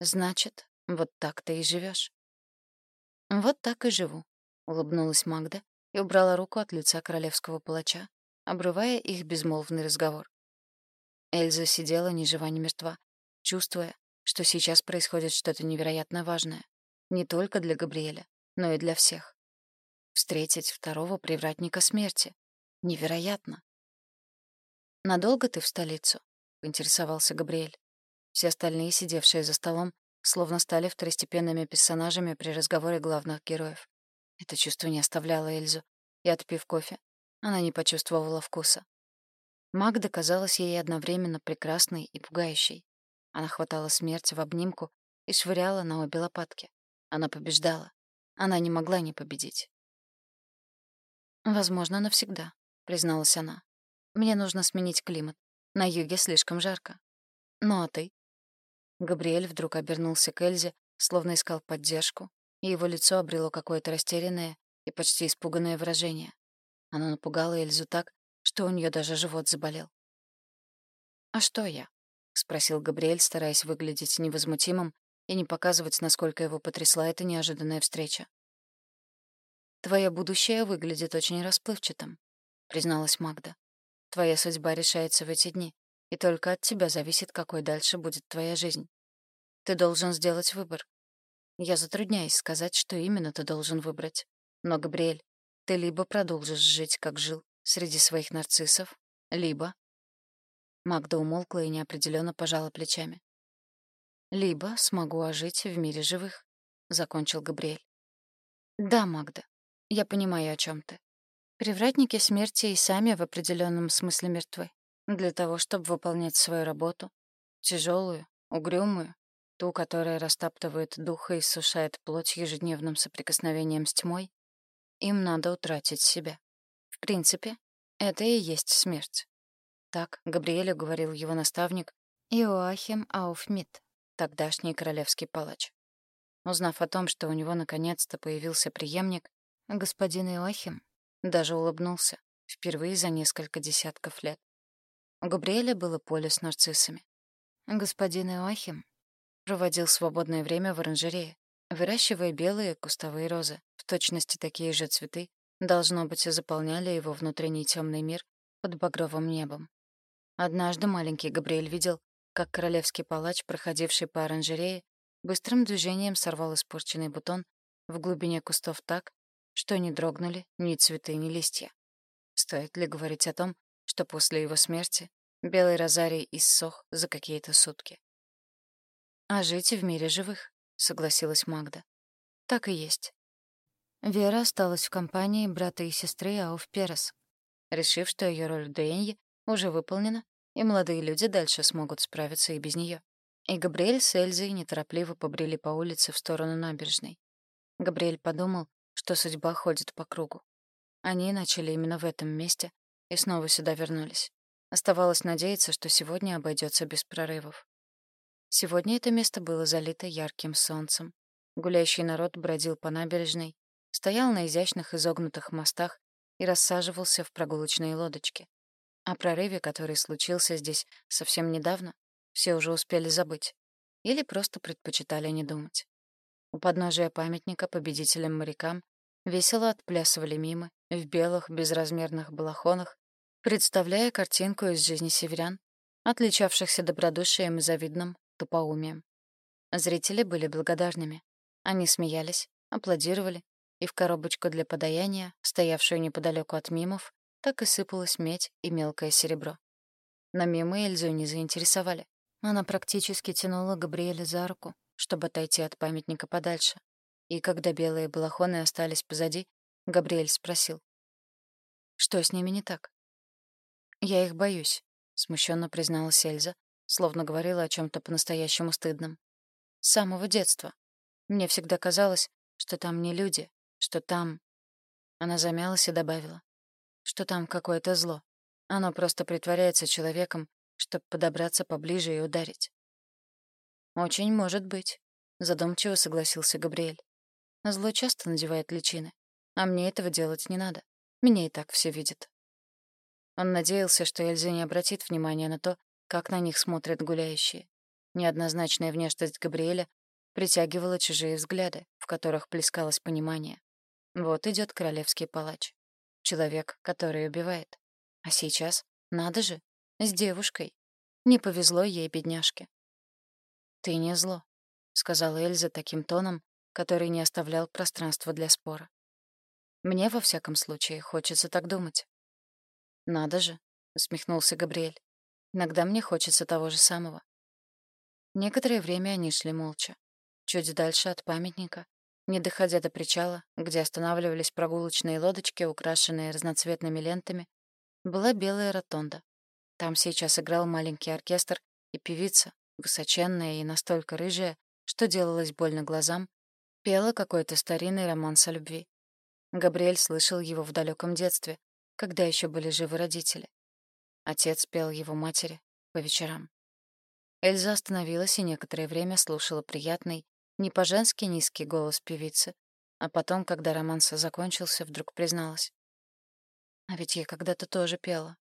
«Значит, вот так ты и живешь. «Вот так и живу», — улыбнулась Магда и убрала руку от лица королевского палача, обрывая их безмолвный разговор. Эльза сидела ни жива, ни мертва, чувствуя, что сейчас происходит что-то невероятно важное. Не только для Габриэля, но и для всех. Встретить второго привратника смерти. Невероятно. «Надолго ты в столицу?» — поинтересовался Габриэль. Все остальные, сидевшие за столом, словно стали второстепенными персонажами при разговоре главных героев. Это чувство не оставляло Эльзу, и, отпив кофе, она не почувствовала вкуса. Магда казалась ей одновременно прекрасной и пугающей. Она хватала смерть в обнимку и швыряла на обе лопатки. Она побеждала. Она не могла не победить. «Возможно, навсегда», — призналась она. «Мне нужно сменить климат. На юге слишком жарко. Ну а ты?» Габриэль вдруг обернулся к Эльзе, словно искал поддержку, и его лицо обрело какое-то растерянное и почти испуганное выражение. Оно напугало Эльзу так, что у нее даже живот заболел. «А что я?» — спросил Габриэль, стараясь выглядеть невозмутимым и не показывать, насколько его потрясла эта неожиданная встреча. «Твое будущее выглядит очень расплывчатым», — призналась Магда. «Твоя судьба решается в эти дни, и только от тебя зависит, какой дальше будет твоя жизнь. Ты должен сделать выбор, я затрудняюсь сказать, что именно ты должен выбрать. Но, Габриэль, ты либо продолжишь жить, как жил, среди своих нарциссов, либо... Магда умолкла и неопределенно пожала плечами. «Либо смогу ожить в мире живых», — закончил Габриэль. «Да, Магда, я понимаю, о чем ты. Привратники смерти и сами в определенном смысле мертвы. Для того, чтобы выполнять свою работу, тяжелую, угрюмую, ту, которая растаптывает духа и сушает плоть ежедневным соприкосновением с тьмой, им надо утратить себя. В принципе, это и есть смерть. Так Габриэлю говорил его наставник Иоахим Ауфмит, тогдашний королевский палач. Узнав о том, что у него наконец-то появился преемник, господин Иоахим даже улыбнулся, впервые за несколько десятков лет. У Габриэля было поле с нарциссами. Господин Иоахим проводил свободное время в оранжерее, выращивая белые кустовые розы. В точности такие же цветы, должно быть, заполняли его внутренний темный мир под багровым небом. Однажды маленький Габриэль видел, как королевский палач, проходивший по оранжерее, быстрым движением сорвал испорченный бутон в глубине кустов так, что не дрогнули ни цветы, ни листья. Стоит ли говорить о том, что после его смерти белый розарий иссох за какие-то сутки? «А жить в мире живых», — согласилась Магда. «Так и есть». Вера осталась в компании брата и сестры Ауф Перес, решив, что ее роль в Дуэнье уже выполнена, и молодые люди дальше смогут справиться и без нее. И Габриэль с Эльзой неторопливо побрели по улице в сторону набережной. Габриэль подумал, что судьба ходит по кругу. Они начали именно в этом месте и снова сюда вернулись. Оставалось надеяться, что сегодня обойдется без прорывов. Сегодня это место было залито ярким солнцем. Гуляющий народ бродил по набережной, стоял на изящных изогнутых мостах и рассаживался в прогулочные лодочки. О прорыве, который случился здесь совсем недавно, все уже успели забыть. Или просто предпочитали не думать. У подножия памятника победителям морякам весело отплясывали мимо в белых безразмерных балахонах, представляя картинку из жизни северян, отличавшихся добродушием и завидным тупоумием. Зрители были благодарными. Они смеялись, аплодировали, и в коробочку для подаяния, стоявшую неподалеку от мимов, так и сыпалась медь и мелкое серебро. Но мимы Эльзу не заинтересовали. Она практически тянула Габриэля за руку, чтобы отойти от памятника подальше. И когда белые балахоны остались позади, Габриэль спросил. «Что с ними не так?» «Я их боюсь», — смущенно призналась Эльза, словно говорила о чем то по-настоящему стыдном. «С самого детства. Мне всегда казалось, что там не люди, что там...» Она замялась и добавила, что там какое-то зло. Оно просто притворяется человеком, чтобы подобраться поближе и ударить. «Очень может быть», — задумчиво согласился Габриэль. «Зло часто надевает личины, а мне этого делать не надо. Меня и так все видят». Он надеялся, что Эльза не обратит внимания на то, как на них смотрят гуляющие. Неоднозначная внешность Габриэля притягивала чужие взгляды, в которых плескалось понимание. Вот идет королевский палач. Человек, который убивает. А сейчас, надо же, с девушкой. Не повезло ей, бедняжке. «Ты не зло», — сказала Эльза таким тоном, который не оставлял пространства для спора. «Мне, во всяком случае, хочется так думать». «Надо же», — усмехнулся Габриэль. «Иногда мне хочется того же самого». Некоторое время они шли молча. Чуть дальше от памятника, не доходя до причала, где останавливались прогулочные лодочки, украшенные разноцветными лентами, была белая ротонда. Там сейчас играл маленький оркестр, и певица, высоченная и настолько рыжая, что делалось больно глазам, пела какой-то старинный романс о любви. Габриэль слышал его в далеком детстве, когда еще были живы родители. Отец пел его матери по вечерам. Эльза остановилась и некоторое время слушала приятный, не по-женски низкий голос певицы, а потом, когда романс закончился, вдруг призналась. А ведь я когда-то тоже пела.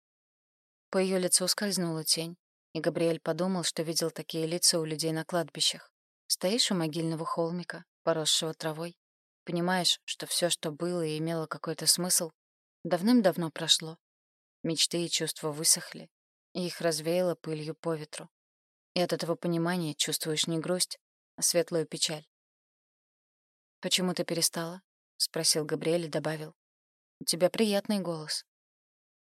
По ее лицу скользнула тень, и Габриэль подумал, что видел такие лица у людей на кладбищах. Стоишь у могильного холмика, поросшего травой, понимаешь, что все, что было и имело какой-то смысл, давным-давно прошло. Мечты и чувства высохли, и их развеяло пылью по ветру. И от этого понимания чувствуешь не грусть, а светлую печаль. «Почему ты перестала?» — спросил Габриэль и добавил. У тебя приятный голос».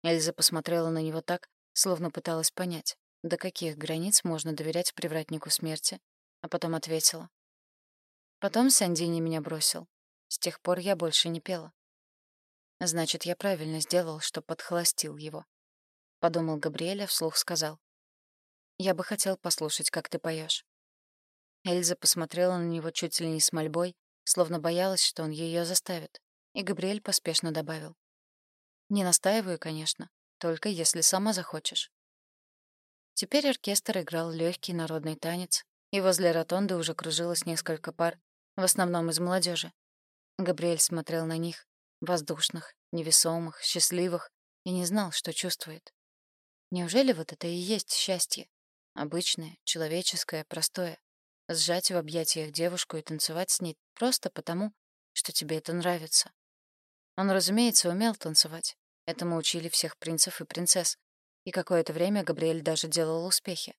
Эльза посмотрела на него так, словно пыталась понять, до каких границ можно доверять привратнику смерти, а потом ответила. Потом Сандини меня бросил. С тех пор я больше не пела. Значит, я правильно сделал, что подхолостил его. Подумал Габриэля, вслух сказал. Я бы хотел послушать, как ты поешь. Эльза посмотрела на него чуть ли не с мольбой, словно боялась, что он ее заставит. И Габриэль поспешно добавил. «Не настаиваю, конечно, только если сама захочешь». Теперь оркестр играл легкий народный танец, и возле ротонды уже кружилось несколько пар, в основном из молодежи. Габриэль смотрел на них, воздушных, невесомых, счастливых, и не знал, что чувствует. Неужели вот это и есть счастье? Обычное, человеческое, простое. Сжать в объятиях девушку и танцевать с ней просто потому, что тебе это нравится. Он, разумеется, умел танцевать. Этому учили всех принцев и принцесс. И какое-то время Габриэль даже делал успехи.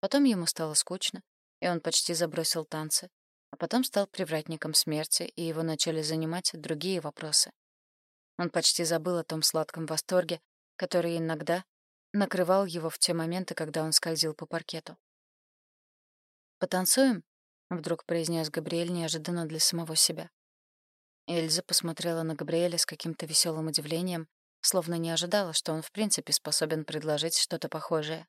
Потом ему стало скучно, и он почти забросил танцы, а потом стал привратником смерти, и его начали занимать другие вопросы. Он почти забыл о том сладком восторге, который иногда накрывал его в те моменты, когда он скользил по паркету. «Потанцуем?» — вдруг произнес Габриэль неожиданно для самого себя. Эльза посмотрела на Габриэля с каким-то веселым удивлением, словно не ожидала, что он в принципе способен предложить что-то похожее.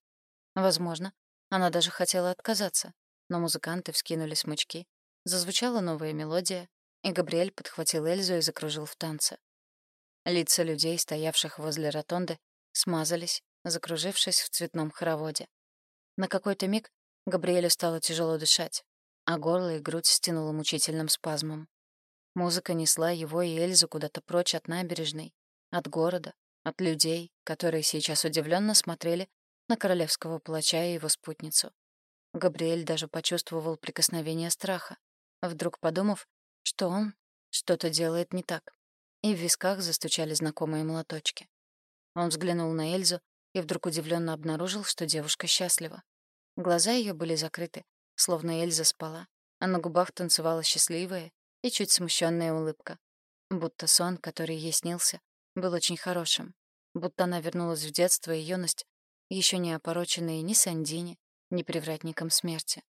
Возможно, она даже хотела отказаться, но музыканты вскинули смычки, зазвучала новая мелодия, и Габриэль подхватил Эльзу и закружил в танце. Лица людей, стоявших возле ротонды, смазались, закружившись в цветном хороводе. На какой-то миг Габриэлю стало тяжело дышать, а горло и грудь стянуло мучительным спазмом. Музыка несла его и Эльзу куда-то прочь от набережной, от города, от людей, которые сейчас удивленно смотрели на королевского палача и его спутницу. Габриэль даже почувствовал прикосновение страха, вдруг подумав, что он что-то делает не так, и в висках застучали знакомые молоточки. Он взглянул на Эльзу и вдруг удивленно обнаружил, что девушка счастлива. Глаза ее были закрыты, словно Эльза спала, а на губах танцевала счастливая и чуть смущенная улыбка. Будто сон, который ей снился, был очень хорошим. Будто она вернулась в детство и юность, еще не опороченные ни Сандини, ни привратником смерти.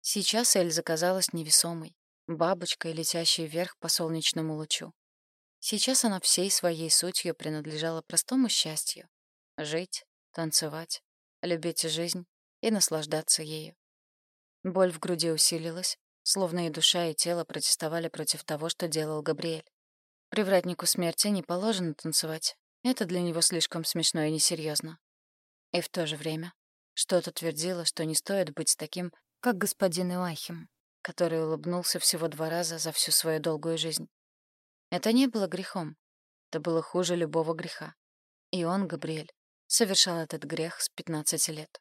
Сейчас Эльза казалась невесомой, бабочкой, летящей вверх по солнечному лучу. Сейчас она всей своей сутью принадлежала простому счастью — жить, танцевать, любить жизнь и наслаждаться ею. Боль в груди усилилась, словно и душа, и тело протестовали против того, что делал Габриэль. Привратнику смерти не положено танцевать. Это для него слишком смешно и несерьезно. И в то же время что-то твердило, что не стоит быть таким, как господин Иоахим, который улыбнулся всего два раза за всю свою долгую жизнь. Это не было грехом. Это было хуже любого греха. И он, Габриэль, совершал этот грех с 15 лет.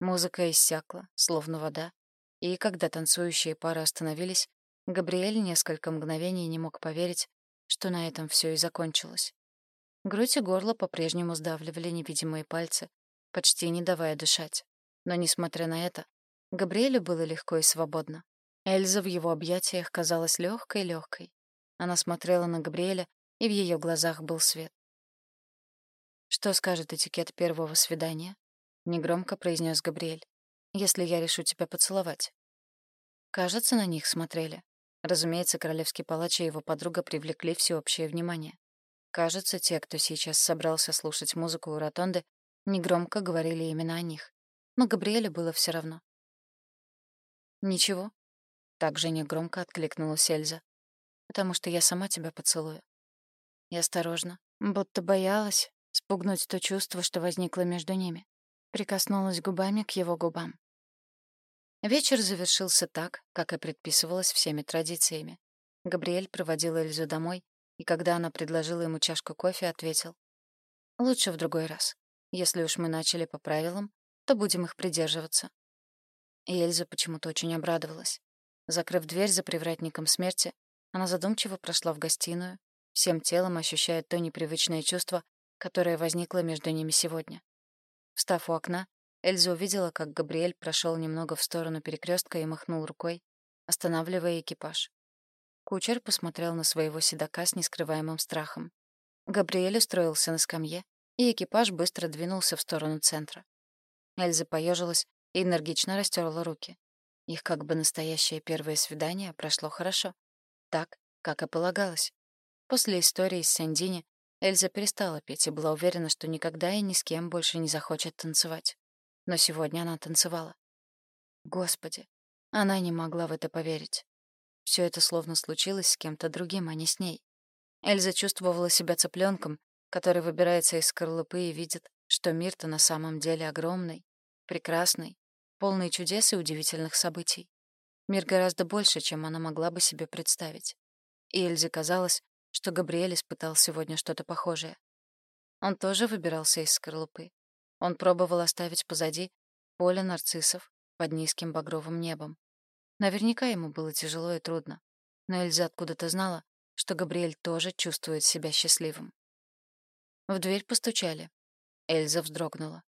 Музыка иссякла, словно вода, и когда танцующие пары остановились, Габриэль несколько мгновений не мог поверить, что на этом все и закончилось. Грудь и горло по-прежнему сдавливали невидимые пальцы, почти не давая дышать. Но, несмотря на это, Габриэлю было легко и свободно. Эльза в его объятиях казалась легкой-легкой. Она смотрела на Габриэля, и в ее глазах был свет. «Что скажет этикет первого свидания?» — негромко произнес Габриэль. «Если я решу тебя поцеловать». Кажется, на них смотрели. Разумеется, королевский палач и его подруга привлекли всеобщее внимание. Кажется, те, кто сейчас собрался слушать музыку у ротонды, негромко говорили именно о них. Но Габриэлю было все равно. «Ничего», — также негромко откликнулась Эльза, «потому что я сама тебя поцелую». И осторожно, будто боялась спугнуть то чувство, что возникло между ними, прикоснулась губами к его губам. Вечер завершился так, как и предписывалось всеми традициями. Габриэль проводил Эльзу домой, и когда она предложила ему чашку кофе, ответил. «Лучше в другой раз. Если уж мы начали по правилам, то будем их придерживаться». И Эльза почему-то очень обрадовалась. Закрыв дверь за привратником смерти, она задумчиво прошла в гостиную, всем телом ощущая то непривычное чувство, которое возникло между ними сегодня. Встав у окна, Эльза увидела, как Габриэль прошел немного в сторону перекрестка и махнул рукой, останавливая экипаж. Кучер посмотрел на своего седока с нескрываемым страхом. Габриэль устроился на скамье, и экипаж быстро двинулся в сторону центра. Эльза поежилась и энергично растерла руки. Их как бы настоящее первое свидание прошло хорошо. Так, как и полагалось. После истории с Сандини Эльза перестала петь и была уверена, что никогда и ни с кем больше не захочет танцевать но сегодня она танцевала. Господи, Она не могла в это поверить. Все это словно случилось с кем-то другим, а не с ней. Эльза чувствовала себя цыпленком, который выбирается из скорлупы и видит, что мир-то на самом деле огромный, прекрасный, полный чудес и удивительных событий. Мир гораздо больше, чем она могла бы себе представить. И Эльзе казалось, что Габриэль испытал сегодня что-то похожее. Он тоже выбирался из скорлупы. Он пробовал оставить позади поле нарциссов под низким багровым небом. Наверняка ему было тяжело и трудно, но Эльза откуда-то знала, что Габриэль тоже чувствует себя счастливым. В дверь постучали. Эльза вздрогнула.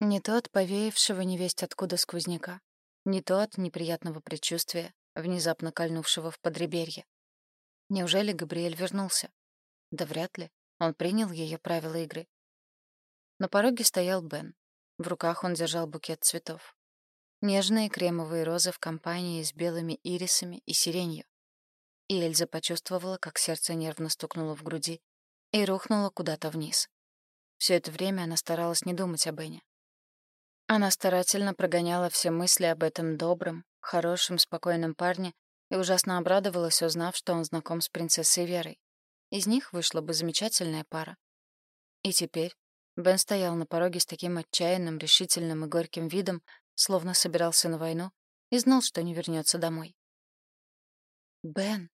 Не то от повеявшего невесть откуда сквозняка, не то от неприятного предчувствия, внезапно кольнувшего в подреберье. Неужели Габриэль вернулся? Да вряд ли. Он принял ее правила игры. На пороге стоял Бен. В руках он держал букет цветов. Нежные кремовые розы в компании с белыми ирисами и сиренью. И Эльза почувствовала, как сердце нервно стукнуло в груди и рухнуло куда-то вниз. Все это время она старалась не думать о Бене. Она старательно прогоняла все мысли об этом добром, хорошем, спокойном парне и ужасно обрадовалась, узнав, что он знаком с принцессой Верой. Из них вышла бы замечательная пара. И теперь Бен стоял на пороге с таким отчаянным, решительным и горьким видом, словно собирался на войну и знал, что не вернется домой. «Бен,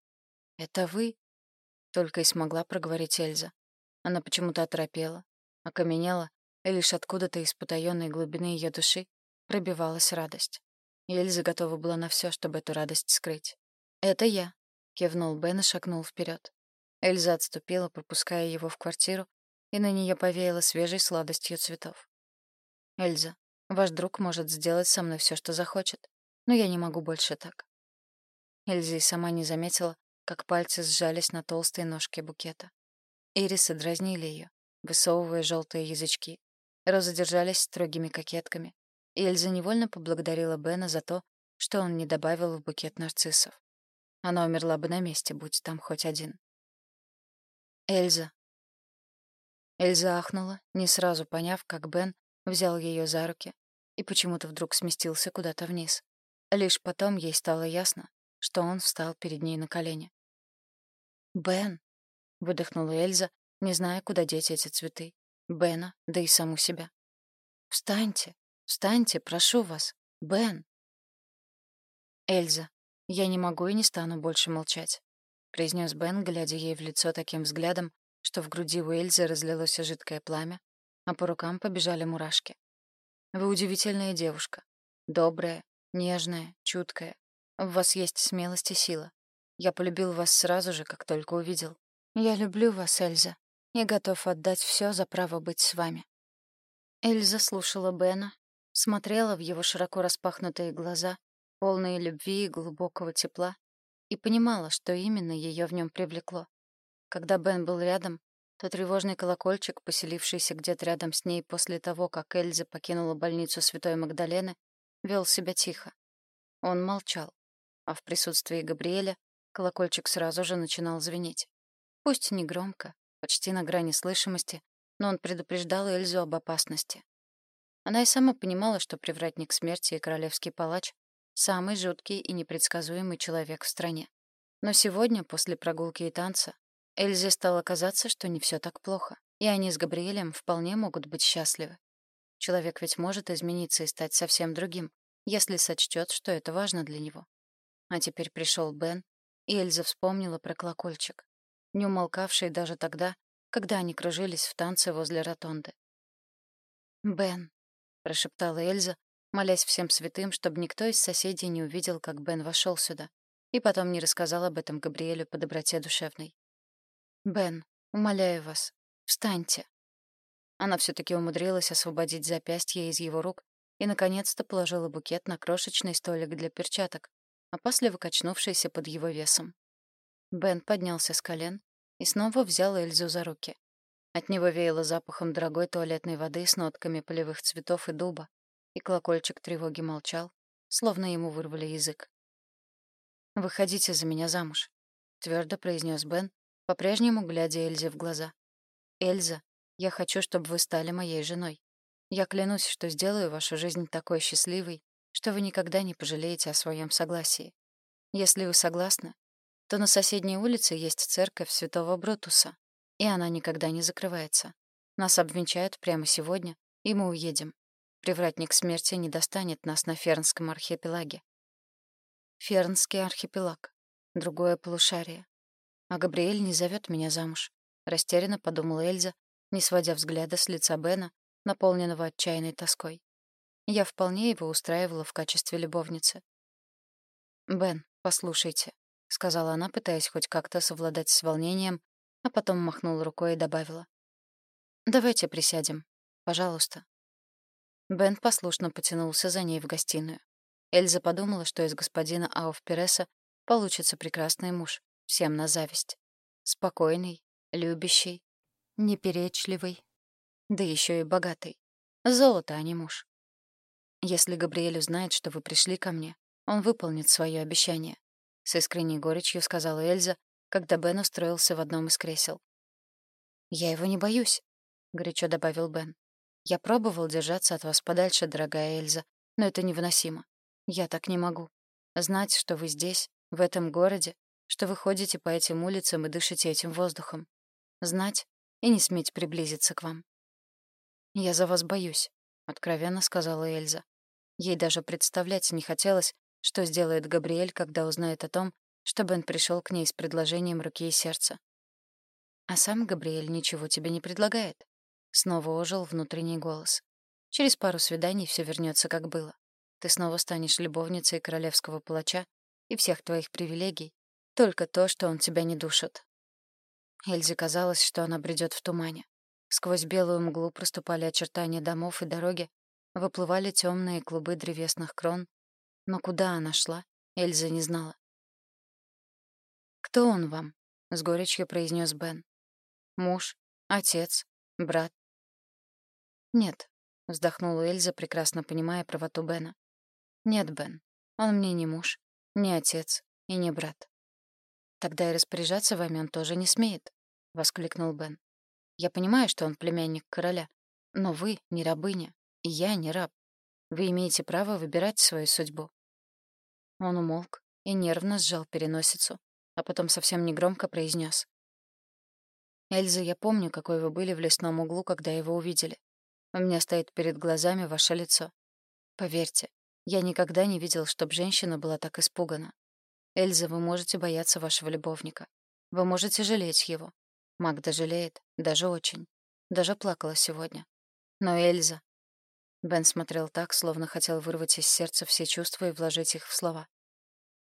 это вы?» — только и смогла проговорить Эльза. Она почему-то оторопела, окаменела и лишь откуда-то из потаённой глубины ее души пробивалась радость. И Эльза готова была на все, чтобы эту радость скрыть. «Это я», — кивнул Бен и шагнул вперед. Эльза отступила, пропуская его в квартиру, и на нее повеяло свежей сладостью цветов. «Эльза, ваш друг может сделать со мной все, что захочет, но я не могу больше так». Эльза и сама не заметила, как пальцы сжались на толстой ножке букета. Ирисы дразнили ее, высовывая желтые язычки, Розы держались строгими кокетками, и Эльза невольно поблагодарила Бена за то, что он не добавил в букет нарциссов. Она умерла бы на месте, будь там хоть один. «Эльза». Эльза ахнула, не сразу поняв, как Бен взял ее за руки и почему-то вдруг сместился куда-то вниз. Лишь потом ей стало ясно, что он встал перед ней на колени. «Бен», — выдохнула Эльза, не зная, куда деть эти цветы. Бена, да и саму себя. «Встаньте, встаньте, прошу вас, Бен!» «Эльза, я не могу и не стану больше молчать», — произнес Бен, глядя ей в лицо таким взглядом, что в груди у Эльзы разлилось жидкое пламя, а по рукам побежали мурашки. «Вы удивительная девушка. Добрая, нежная, чуткая. В вас есть смелость и сила. Я полюбил вас сразу же, как только увидел. Я люблю вас, Эльза и готов отдать все за право быть с вами». Эльза слушала Бена, смотрела в его широко распахнутые глаза, полные любви и глубокого тепла, и понимала, что именно ее в нем привлекло. Когда Бен был рядом, то тревожный колокольчик, поселившийся где-то рядом с ней после того, как Эльза покинула больницу Святой Магдалены, вел себя тихо. Он молчал, а в присутствии Габриэля колокольчик сразу же начинал звенеть. Пусть не громко, почти на грани слышимости, но он предупреждал Эльзу об опасности. Она и сама понимала, что привратник смерти и королевский палач — самый жуткий и непредсказуемый человек в стране. Но сегодня, после прогулки и танца, Эльзе стало казаться, что не все так плохо, и они с Габриэлем вполне могут быть счастливы. Человек ведь может измениться и стать совсем другим, если сочтет, что это важно для него. А теперь пришел Бен, и Эльза вспомнила про колокольчик не умолкавший даже тогда, когда они кружились в танце возле ротонды. «Бен», — прошептала Эльза, молясь всем святым, чтобы никто из соседей не увидел, как Бен вошел сюда, и потом не рассказал об этом Габриэлю по доброте душевной. «Бен, умоляю вас, встаньте». Она все таки умудрилась освободить запястье из его рук и, наконец-то, положила букет на крошечный столик для перчаток, опасливо качнувшийся под его весом. Бен поднялся с колен и снова взял Эльзу за руки. От него веяло запахом дорогой туалетной воды с нотками полевых цветов и дуба, и колокольчик тревоги молчал, словно ему вырвали язык. «Выходите за меня замуж», — твердо произнес Бен, по-прежнему глядя Эльзе в глаза. «Эльза, я хочу, чтобы вы стали моей женой. Я клянусь, что сделаю вашу жизнь такой счастливой, что вы никогда не пожалеете о своем согласии. Если вы согласны, то на соседней улице есть церковь Святого Брутуса, и она никогда не закрывается. Нас обвенчают прямо сегодня, и мы уедем. Привратник смерти не достанет нас на Фернском архипелаге. Фернский архипелаг. Другое полушарие. А Габриэль не зовет меня замуж. Растерянно подумала Эльза, не сводя взгляда с лица Бена, наполненного отчаянной тоской. Я вполне его устраивала в качестве любовницы. «Бен, послушайте», — сказала она, пытаясь хоть как-то совладать с волнением, а потом махнула рукой и добавила. «Давайте присядем. Пожалуйста». Бен послушно потянулся за ней в гостиную. Эльза подумала, что из господина Ауфпереса получится прекрасный муж, всем на зависть. Спокойный, любящий, неперечливый, да еще и богатый. Золото, а не муж. Если Габриэль узнает, что вы пришли ко мне, он выполнит свое обещание. С искренней горечью сказала Эльза, когда Бен устроился в одном из кресел. «Я его не боюсь», — горячо добавил Бен. «Я пробовал держаться от вас подальше, дорогая Эльза, но это невыносимо. Я так не могу. Знать, что вы здесь, в этом городе, что вы ходите по этим улицам и дышите этим воздухом. Знать и не сметь приблизиться к вам. «Я за вас боюсь», — откровенно сказала Эльза. Ей даже представлять не хотелось, что сделает Габриэль, когда узнает о том, что Бен пришел к ней с предложением руки и сердца. «А сам Габриэль ничего тебе не предлагает», — снова ожил внутренний голос. «Через пару свиданий все вернется, как было. Ты снова станешь любовницей королевского палача и всех твоих привилегий, только то, что он тебя не душит». Эльзе казалось, что она бредет в тумане. Сквозь белую мглу проступали очертания домов и дороги, выплывали темные клубы древесных крон. Но куда она шла, Эльза не знала. «Кто он вам?» — с горечью произнес Бен. «Муж, отец, брат». «Нет», — вздохнула Эльза, прекрасно понимая правоту Бена. «Нет, Бен, он мне не муж, не отец и не брат». «Тогда и распоряжаться вами он тоже не смеет», — воскликнул Бен. Я понимаю, что он племянник короля, но вы не рабыня, и я не раб. Вы имеете право выбирать свою судьбу». Он умолк и нервно сжал переносицу, а потом совсем негромко произнес: «Эльза, я помню, какой вы были в лесном углу, когда его увидели. У меня стоит перед глазами ваше лицо. Поверьте, я никогда не видел, чтобы женщина была так испугана. Эльза, вы можете бояться вашего любовника. Вы можете жалеть его. Магда жалеет, даже очень. Даже плакала сегодня. Но Эльза... Бен смотрел так, словно хотел вырвать из сердца все чувства и вложить их в слова.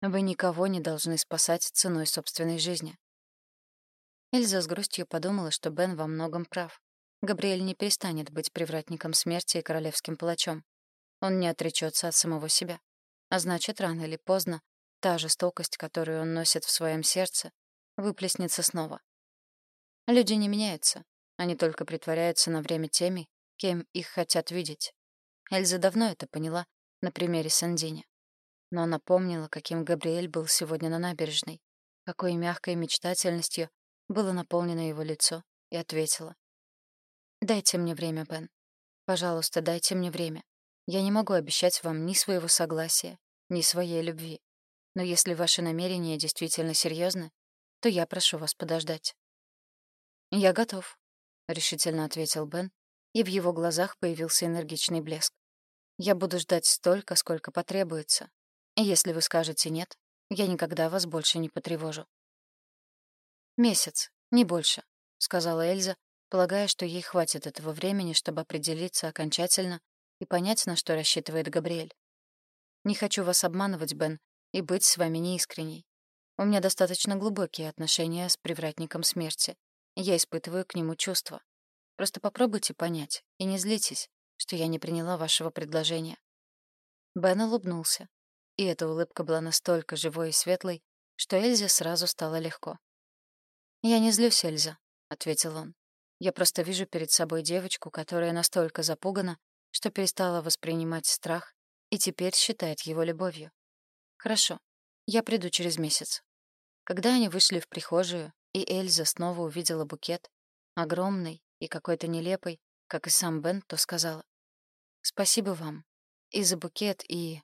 Вы никого не должны спасать ценой собственной жизни. Эльза с грустью подумала, что Бен во многом прав. Габриэль не перестанет быть привратником смерти и королевским палачом. Он не отречется от самого себя. А значит, рано или поздно та жестокость, которую он носит в своем сердце, выплеснется снова. Люди не меняются. Они только притворяются на время теми, кем их хотят видеть. Эльза давно это поняла на примере Сандини. Но она помнила, каким Габриэль был сегодня на набережной, какой мягкой мечтательностью было наполнено его лицо, и ответила. «Дайте мне время, Бен. Пожалуйста, дайте мне время. Я не могу обещать вам ни своего согласия, ни своей любви. Но если ваши намерения действительно серьезны, то я прошу вас подождать. «Я готов», — решительно ответил Бен, и в его глазах появился энергичный блеск. «Я буду ждать столько, сколько потребуется. И если вы скажете «нет», я никогда вас больше не потревожу». «Месяц, не больше», — сказала Эльза, полагая, что ей хватит этого времени, чтобы определиться окончательно и понять, на что рассчитывает Габриэль. «Не хочу вас обманывать, Бен, и быть с вами неискренней. У меня достаточно глубокие отношения с привратником смерти, я испытываю к нему чувства. Просто попробуйте понять и не злитесь, что я не приняла вашего предложения». Бен улыбнулся, и эта улыбка была настолько живой и светлой, что Эльзе сразу стало легко. «Я не злюсь, Эльза», — ответил он. «Я просто вижу перед собой девочку, которая настолько запугана, что перестала воспринимать страх и теперь считает его любовью. Хорошо, я приду через месяц». Когда они вышли в прихожую, и Эльза снова увидела букет, огромный и какой-то нелепый, как и сам Бен, то сказала. «Спасибо вам. И за букет, и...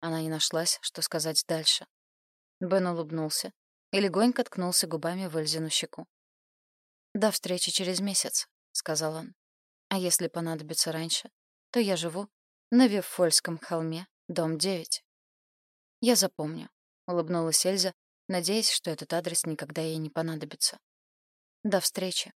Она не нашлась, что сказать дальше. Бен улыбнулся и легонько ткнулся губами в Эльзину щеку. «До встречи через месяц», — сказал он. «А если понадобится раньше, то я живу на Виффольском холме, дом 9». «Я запомню», — улыбнулась Эльза, надеясь, что этот адрес никогда ей не понадобится. «До встречи».